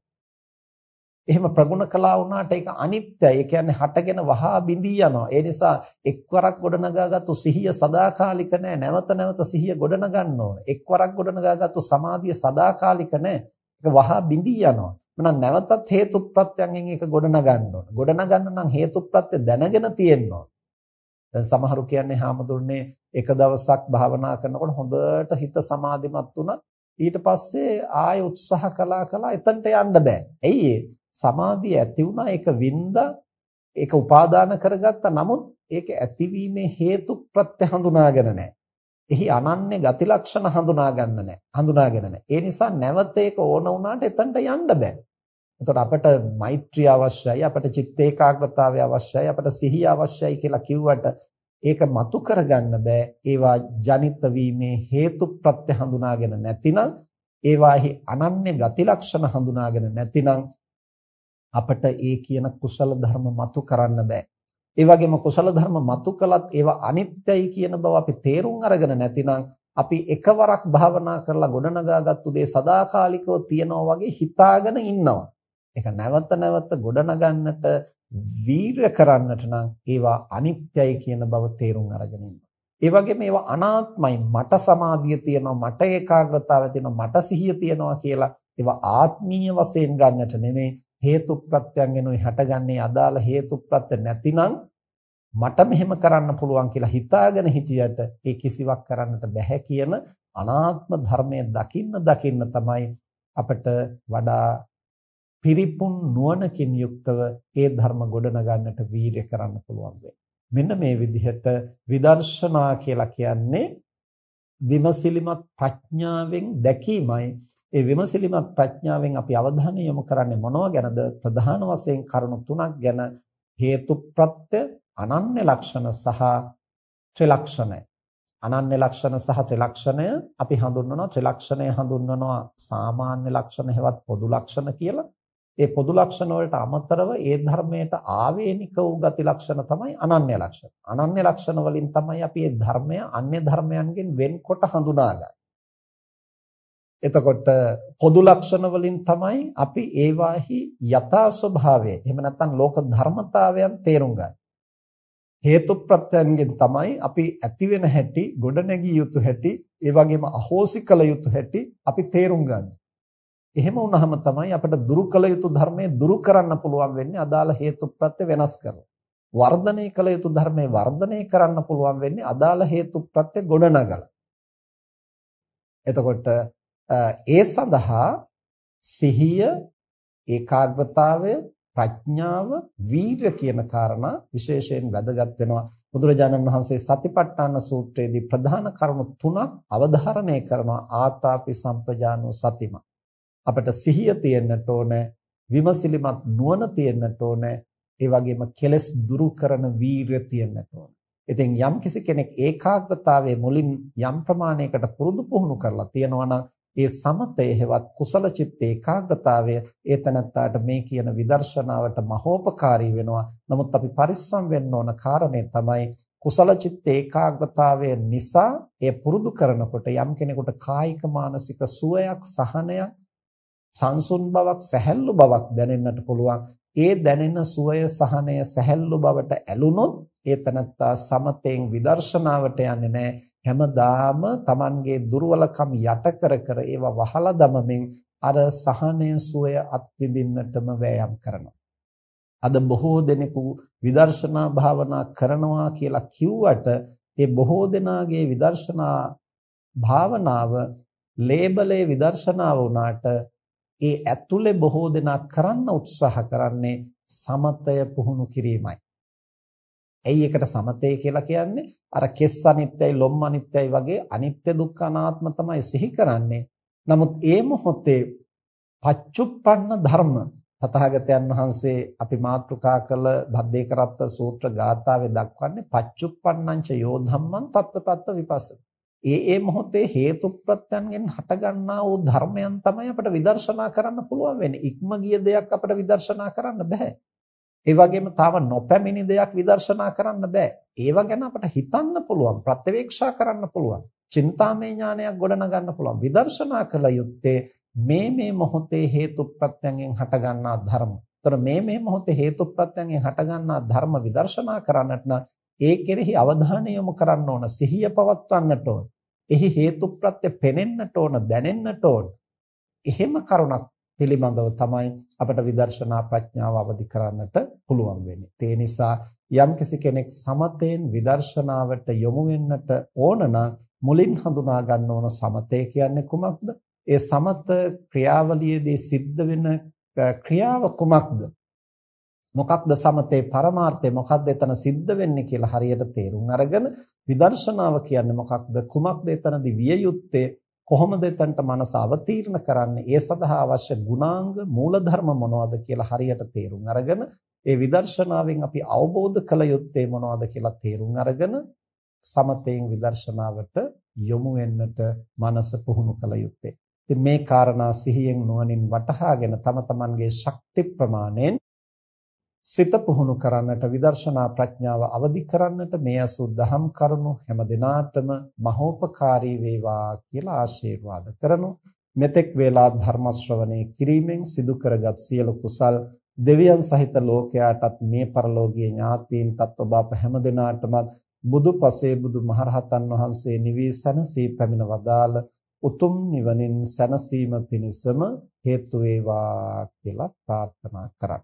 එහෙම ප්‍රගුණ කළා වුණාට ඒක අනිත්‍යයි. ඒ කියන්නේ හටගෙන වහා බිඳී යනවා. ඒ නිසා එක්වරක් ගොඩනගාගත්තු සිහිය සදාකාලික නැහැ. නැවත නැවත සිහිය ගොඩනගන්න ඕන. එක්වරක් ගොඩනගාගත්තු සමාධිය සදාකාලික නැහැ. ඒක වහා බිඳී යනවා. මනම් නැවතත් හේතුප්‍රත්‍යයෙන් ඒක ගොඩනගන්න ඕන. ගොඩනගන්න නම් හේතුප්‍රත්‍ය දැනගෙන තියෙන්න ඕන. දැන් සමහරු කියන්නේ හාමුදුරනේ එක දවසක් භාවනා කරනකොට හොඳට හිත සමාධිමත් වුණා. ඊට පස්සේ ආය උත්සාහ කළා කළා එතනට යන්න බෑ. ඇයි සමාධිය ඇති වුණා ඒක වින්දා ඒක උපාදාන කරගත්තා නමුත් ඒක ඇතිවීමේ හේතු ප්‍රත්‍ය හඳුනාගෙන නැහැ. එහි අනන්‍ය ගති ලක්ෂණ හඳුනා ගන්න නැහැ. හඳුනාගෙන නැහැ. ඒ නිසා නැවත ඒක ඕන වුණාට එතනට යන්න බෑ. එතකොට අපට මෛත්‍රිය අවශ්‍යයි, අපට චිත්ත ඒකාග්‍රතාවය අවශ්‍යයි, අපට සිහිය අවශ්‍යයි කියලා කිව්වට ඒක මතු කරගන්න බෑ. ඒවා ජනිත වීමේ හේතු ප්‍රත්‍ය හඳුනාගෙන නැතිනම් ඒවාහි අනන්‍ය ගති ලක්ෂණ හඳුනාගෙන නැතිනම් අපට ඒ කියන කුසල ධර්ම මතු කරන්න බෑ. ඒ වගේම කුසල ධර්ම මතු කළත් ඒවා අනිත්‍යයි කියන බව අපි තේරුම් අරගෙන නැතිනම් අපි එකවරක් භාවනා කරලා ගොඩනගාගත්තු දේ සදාකාලිකව තියනවා වගේ හිතාගෙන ඉන්නවා. ඒක නැවත නැවත ගොඩනගන්නට වීරය කරන්නට නම් ඒවා අනිත්‍යයි කියන බව තේරුම් අරගෙන ඉන්නවා. ඒ වගේම ඒවා අනාත්මයි මට සමාධිය තියෙනවා මට ඒකාග්‍රතාවය තියෙනවා මට සිහිය තියෙනවා කියලා ඒවා ආත්මීය වශයෙන් ගන්නට නෙමෙයි හේතු ප්‍රත්‍යයන්ගෙනුයි හටගන්නේ අදාළ හේතු ප්‍රත්‍ය නැතිනම් මට මෙහෙම කරන්න පුළුවන් කියලා හිතාගෙන හිටියට ඒ කිසිවක් කරන්නට බැහැ කියන අනාත්ම ධර්මයේ දකින්න දකින්න තමයි අපිට වඩා පිරිපුන් නුවණකින් යුක්තව ඒ ධර්ම ගොඩනගන්නට වීර්ය කරන්න පුළුවන් මෙන්න මේ විදිහට විදර්ශනා කියලා කියන්නේ විමසිලිමත් ප්‍රඥාවෙන් දැකීමයි ඒ විමසිලිමත් ප්‍රඥාවෙන් අපි අවධානය යොමු කරන්නේ මොනවා ගැනද? ප්‍රධාන වශයෙන් කරුණු තුනක් ගැන හේතුප්‍රත්‍ය, අනන්‍ය ලක්ෂණ සහ ත්‍රිලක්ෂණය. අනන්‍ය ලක්ෂණ සහ ත්‍රිලක්ෂණය අපි හඳුන්වනවා ත්‍රිලක්ෂණය හඳුන්වනවා සාමාන්‍ය ලක්ෂණ හෙවත් පොදු ලක්ෂණ කියලා. ඒ පොදු ලක්ෂණ වලට අමතරව ඒ ධර්මයට ආවේනික වූ ගති ලක්ෂණ තමයි අනන්‍ය ලක්ෂණ. අනන්‍ය ලක්ෂණ වලින් තමයි අපි මේ ධර්මය අන්‍ය ධර්මයන්ගෙන් වෙන්කොට හඳුනාගන්නේ. එතකොට පොදු ලක්ෂණ වලින් තමයි අපි ඒවාහි යථා ස්වභාවය එහෙම නැත්නම් ලෝක ධර්මතාවයන් තේරුම් ගන්න. හේතු ප්‍රත්‍යයන්ගෙන් තමයි අපි ඇති වෙන හැටි, ගොඩ නැගිය යුතු හැටි, ඒ වගේම අහෝසි කළ යුතු හැටි අපි තේරුම් ගන්න. එහෙම වුණාම තමයි අපිට දුරු කළ යුතු ධර්මයේ දුරු කරන්න පුළුවන් වෙන්නේ අදාළ හේතු ප්‍රත්‍ය වෙනස් කරලා. වර්ධනය කළ යුතු ධර්මයේ වර්ධනය කරන්න පුළුවන් වෙන්නේ අදාළ හේතු ප්‍රත්‍ය ගොඩනගලා. එතකොට ඒ සඳහා සිහිය ඒකාග්‍රතාවය ප්‍රඥාව වීර්ය කියන කාරණා විශේෂයෙන් වැදගත් වෙනවා. බුදුරජාණන් වහන්සේ සතිපට්ඨාන සූත්‍රයේදී ප්‍රධාන කරුණු තුනක් අවධාරණය කරනවා ආතාපි සම්පජානෝ සතිම. අපිට සිහිය තියෙන්නට ඕන විමසිලිමත් නුවණ තියෙන්නට ඕන ඒ වගේම කෙලස් දුරු කරන වීර්ය තියෙන්නට ඕන. ඉතින් යම් කිසි කෙනෙක් ඒකාග්‍රතාවයේ මුලින් යම් ප්‍රමාණයකට පුරුදු පුහුණු කරලා තියෙනවා නම් ඒ සමතය හෙවත් කුසල චිත්ත ඒකාග්‍රතාවය ඒ තනත්තාට මේ කියන විදර්ශනාවට මහෝපකාරී වෙනවා. නමුත් අපි පරිස්සම් වෙන්න ඕන කාරණේ තමයි කුසල චිත්ත ඒකාග්‍රතාවය නිසා එය පුරුදු කරනකොට යම් කෙනෙකුට කායික මානසික සුවයක් සහනයක් සංසුන් බවක් සැහැල්ලු බවක් දැනෙන්නට පුළුවන්. ඒ දැනෙන සුවය සහනය සැහැල්ලු බවට ඇලුනොත් ඒ තනත්තා සමතෙන් විදර්ශනාවට යන්නේ නැහැ. හැමදාම Tamanගේ දුර්වලකම් යට කර කර ඒවා වහලා දමමින් අර සහනය සුවය අත්විඳින්නටම වෑයම් කරනවා. අද බොහෝ දෙනෙකු විදර්ශනා භාවනා කරනවා කියලා කිව්වට ඒ බොහෝ දෙනාගේ විදර්ශනා භාවනාව ලේබලේ විදර්ශනාව වුණාට ඒ ඇතුලේ බොහෝ දෙනා කරන්න උත්සාහ කරන්නේ සමතය පුහුණු කිරීමයි. ඇයි ඒකට සමතේ කියලා කියන්නේ? අර කෙස් අනිත්‍යයි, ලොම් අනිත්‍යයි වගේ අනිත්‍ය දුක්ඛ අනාත්ම තමයි සිහි කරන්නේ. නමුත් ඒ මොහොතේ පච්චුප්පන්න ධර්ම තථාගතයන් වහන්සේ අපි මාතෘකා කළ භද්දේකරත්ත සූත්‍ර ගාථාවේ දක්වන්නේ පච්චුප්පන්නංච යෝ ධම්මං තත්ත තත්ත විපස්ස. ඒ ඒ මොහොතේ හේතු ප්‍රත්‍යයන්ගෙන් හටගන්නා වූ ධර්මයන් තමයි අපිට විදර්ශනා කරන්න පුළුවන් වෙන්නේ. ඉක්ම ගිය දෙයක් අපිට විදර්ශනා කරන්න බෑ. ඒ වගේම තව නොපැමිණි දෙයක් විදර්ශනා කරන්න බෑ. ඒව ගැන අපිට හිතන්න පුළුවන්, ප්‍රත්‍යවේක්ෂා කරන්න පුළුවන්. චින්තාමය ඥානයක් ගොඩනගන්න පුළුවන්. විදර්ශනා කළ යුත්තේ මේ මේ මොහොතේ හේතු ප්‍රත්‍යයෙන් හටගන්නා ධර්ම. ତොර මේ මේ මොහොතේ හේතු ප්‍රත්‍යයෙන් හටගන්නා ධර්ම විදර්ශනා කරන්නට නම් ඒ කෙරෙහි අවධානය යොමු කරන්න ඕන, සිහිය පවත්වන්නට ඕන. එහි හේතු ප්‍රත්‍ය පෙනෙන්නට ඕන, දැනෙන්නට ඕන. එහෙම කරුණක් පිළිබඳව තමයි අපට විදර්ශනා ප්‍රඥාව අවදි කරන්නට පුළුවන් වෙන්නේ. ඒ නිසා යම්කිසි කෙනෙක් සමතෙන් විදර්ශනාවට යොමු වෙන්නට ඕන නම් මුලින් හඳුනා ගන්න ඕන සමතේ කියන්නේ කුමක්ද? ඒ සමත ක්‍රියාවලියේදී සිද්ධ වෙන ක්‍රියාව කුමක්ද? මොකක්ද සමතේ පරමාර්ථය මොකක්ද එතන සිද්ධ වෙන්නේ කියලා හරියට තේරුම් අරගෙන විදර්ශනාව කියන්නේ මොකක්ද කුමක්ද එතනදී විය යුත්තේ කොහොමද එතනට මනස අවතීර්ණ කරන්නේ? ඒ සඳහා අවශ්‍ය ගුණාංග මූලධර්ම මොනවද කියලා හරියට තේරුම් අරගෙන ඒ විදර්ශනාවෙන් අපි අවබෝධ කළ යුත්තේ මොනවද කියලා තේරුම් අරගෙන සමතෙන් විදර්ශනාවට යොමු වෙන්නට මනස පුහුණු කළ යුත්තේ. ඉතින් මේ කාරණා සිහියෙන් නුවණින් වටහාගෙන තම තමන්ගේ ශක්ති ප්‍රමාණයෙන් සිත පුහුණු කරන්නට විදර්ශනා ප්‍රඥාව අවදි කරන්නට මේ අසු දහම් කරුණු හැම දිනාටම මහෝපකාරී වේවා කියලා ආශිර්වාද කරනු මෙතෙක් වේලා ධර්ම ශ්‍රවණය කිරීමෙන් සිදු කරගත් සියලු කුසල් දෙවියන් සහිත ලෝකයාටත් මේ පරලෝකීය ඥාතීන්ටත් ඔබ අප හැම දිනාටම බුදු පසේ බුදු මහරහතන් වහන්සේ නිවී සැනසී පැමිණ වදාළ උතුම් නිවනින් සැනසීම පිණිසම හේතු වේවා කියලා ප්‍රාර්ථනා කරා.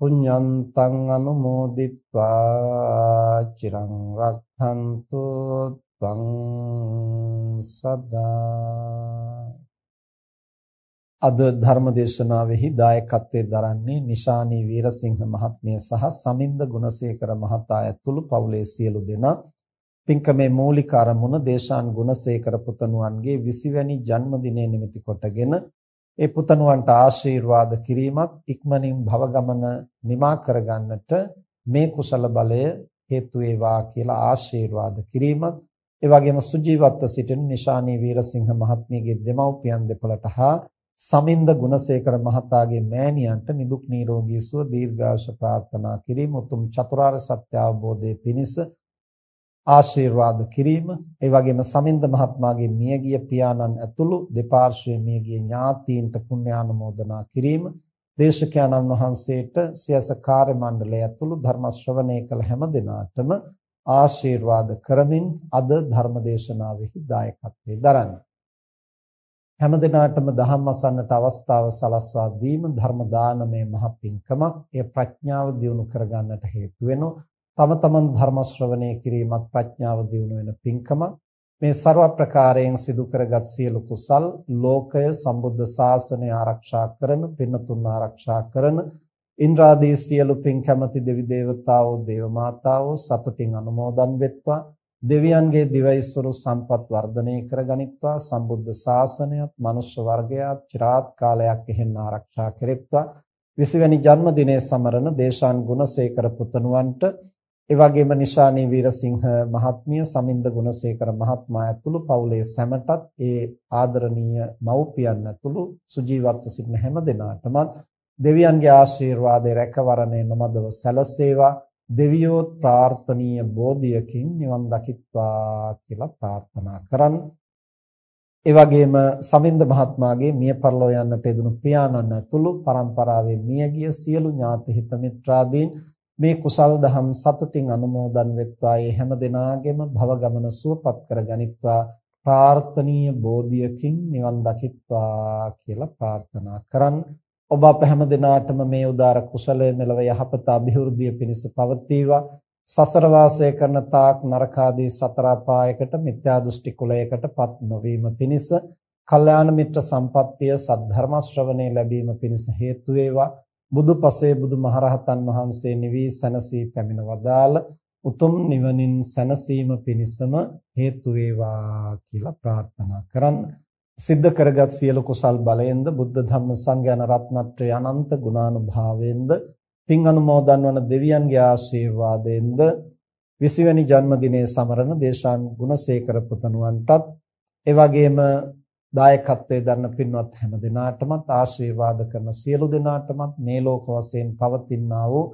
පුඤ්ඤන්තං අනුමෝදිත්වා චිරං රක්ඛන්තු ත්වං සදා අද ධර්ම දේශනාවෙහි දායකත්වයෙන් දරන්නේ නිශානී වීරසිංහ මහත්මිය සහ සමින්ද ගුණසේකර මහතා ඇතුළු පවුලේ සියලු දෙනා. පින්කමේ මූලික අරමුණ දේශාන් ගුණසේකර පුතණුවන්ගේ 20 වැනි ජන්මදිනය නිමිති කොටගෙන ඒ පුතණුවන්ට ආශිර්වාද කිරීමත් ඉක්මනින් භව ගමන නිමා කරගන්නට මේ කුසල බලය හේතු වේවා කියලා ආශිර්වාද කිරීමත් ඒ වගේම සුජීවත්ව සිටින නිශානී වීරසිංහ මහත්මියගේ දෙමව්පියන් දෙපළට හා සමින්ද ගුණසේකර මහතාගේ මෑණියන්ට නිදුක් නිරෝගී සුව දීර්ඝාෂ ප්‍රාර්ථනා කිරීම උතුම් චතුරාර්ය සත්‍ය අවබෝධයේ පිණිස ආශිර්වාද කිරීම ඒ වගේම සමින්ද මහත්මයාගේ මියගිය පියාණන් ඇතුළු දෙපාර්ශ්වයේ මියගිය ඥාතීන්ට පුණ්‍යානුමෝදනා කිරීම දේශකයන්න් වහන්සේට සියස කාර්ය මණ්ඩලය ඇතුළු ධර්ම ශ්‍රවණය කළ හැම දිනාටම ආශිර්වාද කරමින් අද ධර්ම දේශනාවෙහි දායකත්වයෙන් දරන්නේ. හැම දිනාටම ධම්ම අසන්නට අවස්ථාව සලස්වා දීම ධර්ම දානමය මහ පිංකමක් ඒ ප්‍රඥාව දියුණු කරගන්නට හේතු වෙනවා තම තමන් ධර්ම ශ්‍රවණය කිරීමත් ප්‍රඥාව දියුණු වෙන පින්කම මේ ਸਰව ප්‍රකාරයෙන් සිදු කරගත් සියලු කුසල් ලෝකය සම්බුද්ධ ශාසනය ආරක්ෂා කරන පින්නතුන් ආරක්ෂා කරන ඉන්ද්‍රාදී සියලු පින් කැමති දෙවි දේවතාවෝ දේව මාතාවෝ සතුටින් අනුමෝදන් වෙත්වා. දෙවියන්ගේ දිවයිසුරු සම්පත් වර්ධනය කරගනිත්වා. සම්බුද්ධ ශාසනයත් මනුෂ්‍ය වර්ගයාත් চিරාත් කාලයක් එහෙන් ආරක්ෂා කෙරෙත්වා. 20 වෙනි ජන්මදිනයේ සමරන දේශාන් ගුණසේකර පුතණුවන්ට ඒ වගේම නිශානී වීරසිංහ මහත්මිය සමින්ද ගුණසේකර මහත්මයා ඇතුළු පවුලේ සැමටත් ඒ ආදරණීය මව්පියන් ඇතුළු සුජීවත්ව සිටින හැම දෙනාටම දෙවියන්ගේ ආශිර්වාදයේ රැකවරණය නොමදව සැලසේවා දෙවියෝ ප්‍රාර්ථනීය බෝධියකින් නිවන් දකිත්වා කියලා ප්‍රාර්ථනා කරන්. ඒ වගේම සමින්ද මහත්මයාගේ මිය පරලෝ යන්නට යෙදුණු පියාණන් ඇතුළු පරම්පරාවේ මියගිය සියලු ඥාති හිත මිත්‍රාදීන් මේ කුසල් දහම් සතුටින් අනුමෝදන් වෙත්වා. ඒ හැම දිනාගෙම භව ගමන සුවපත් කර ගනිත්වා ප්‍රාර්ථනීය බෝධියකින් නිවන් දකිත්වා කියලා ප්‍රාර්ථනා කරන් ඔබ අප හැම දිනාටම මේ උදාර කුසලය මෙලව යහපත અભිවෘද්ධිය පිණිස පවතිවා. සසර වාසය කරන තාක් නරකාදී සතර අපායකට මිත්‍යා දෘෂ්ටි කුලයකටපත් නොවීම පිණිස කල්යාණ මිත්‍ර සම්පත්තිය සද්ධර්ම ශ්‍රවණේ ලැබීම පිණිස හේතු වේවා. බුදුපසේ බුදුමහරහතන් වහන්සේ නිවී සැනසී පැමිණ වදාළ උතුම් නිවනින් සැනසීම පිණිසම හේතු වේවා කියලා ප්‍රාර්ථනා කරන්න. සිද්ධ කරගත් සියලු කුසල් බලයෙන්ද බුද්ධ ධම්ම සංඝයාන රත්නත්‍රය අනන්ත ගුණානුභාවයෙන්ද පින් අනුමෝදන් වන දෙවියන්ගේ ආශිර්වාදයෙන්ද 20 වෙනි ජන්මදිනයේ සමරන දේශාන් ගුණසේකර පුතණුවන්ටත් ඒ වගේම දායකත්වයේ දරන පින්වත් හැම දෙනාටමත් ආශිර්වාද කරන සියලු දෙනාටමත් මේ ලෝක වශයෙන් පවතිනා වූ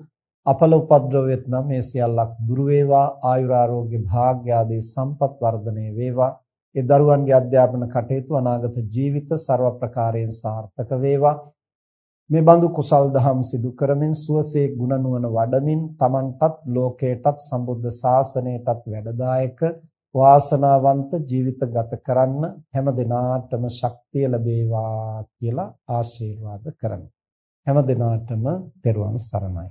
අපල උපද්‍රවයත් නම් මේ සියල්ලක් දුර වේවා. ආයුරාෝග්‍ය භාග්ය ආදී සම්පත් වර්ධනය වේවා. ඒ දරුවන්ගේ අධ්‍යාපන කටයුතු අනාගත ජීවිත ਸਰව ප්‍රකාරයෙන් සාර්ථක වේවා. මේ බඳු කුසල් දහම් සිදු කරමින් සුවසේ ගුණ නුවණ වඩමින් Tamanටත් ලෝකයටත් සම්බුද්ධ ශාසනයටත් වැඩදායක වාසනාවන්ත ජීවිත ගත කරන්න හැම දිනාටම ශක්තිය ලැබේවා කියලා ආශිර්වාද කරමි හැම දිනාටම තෙරුවන් සරණයි.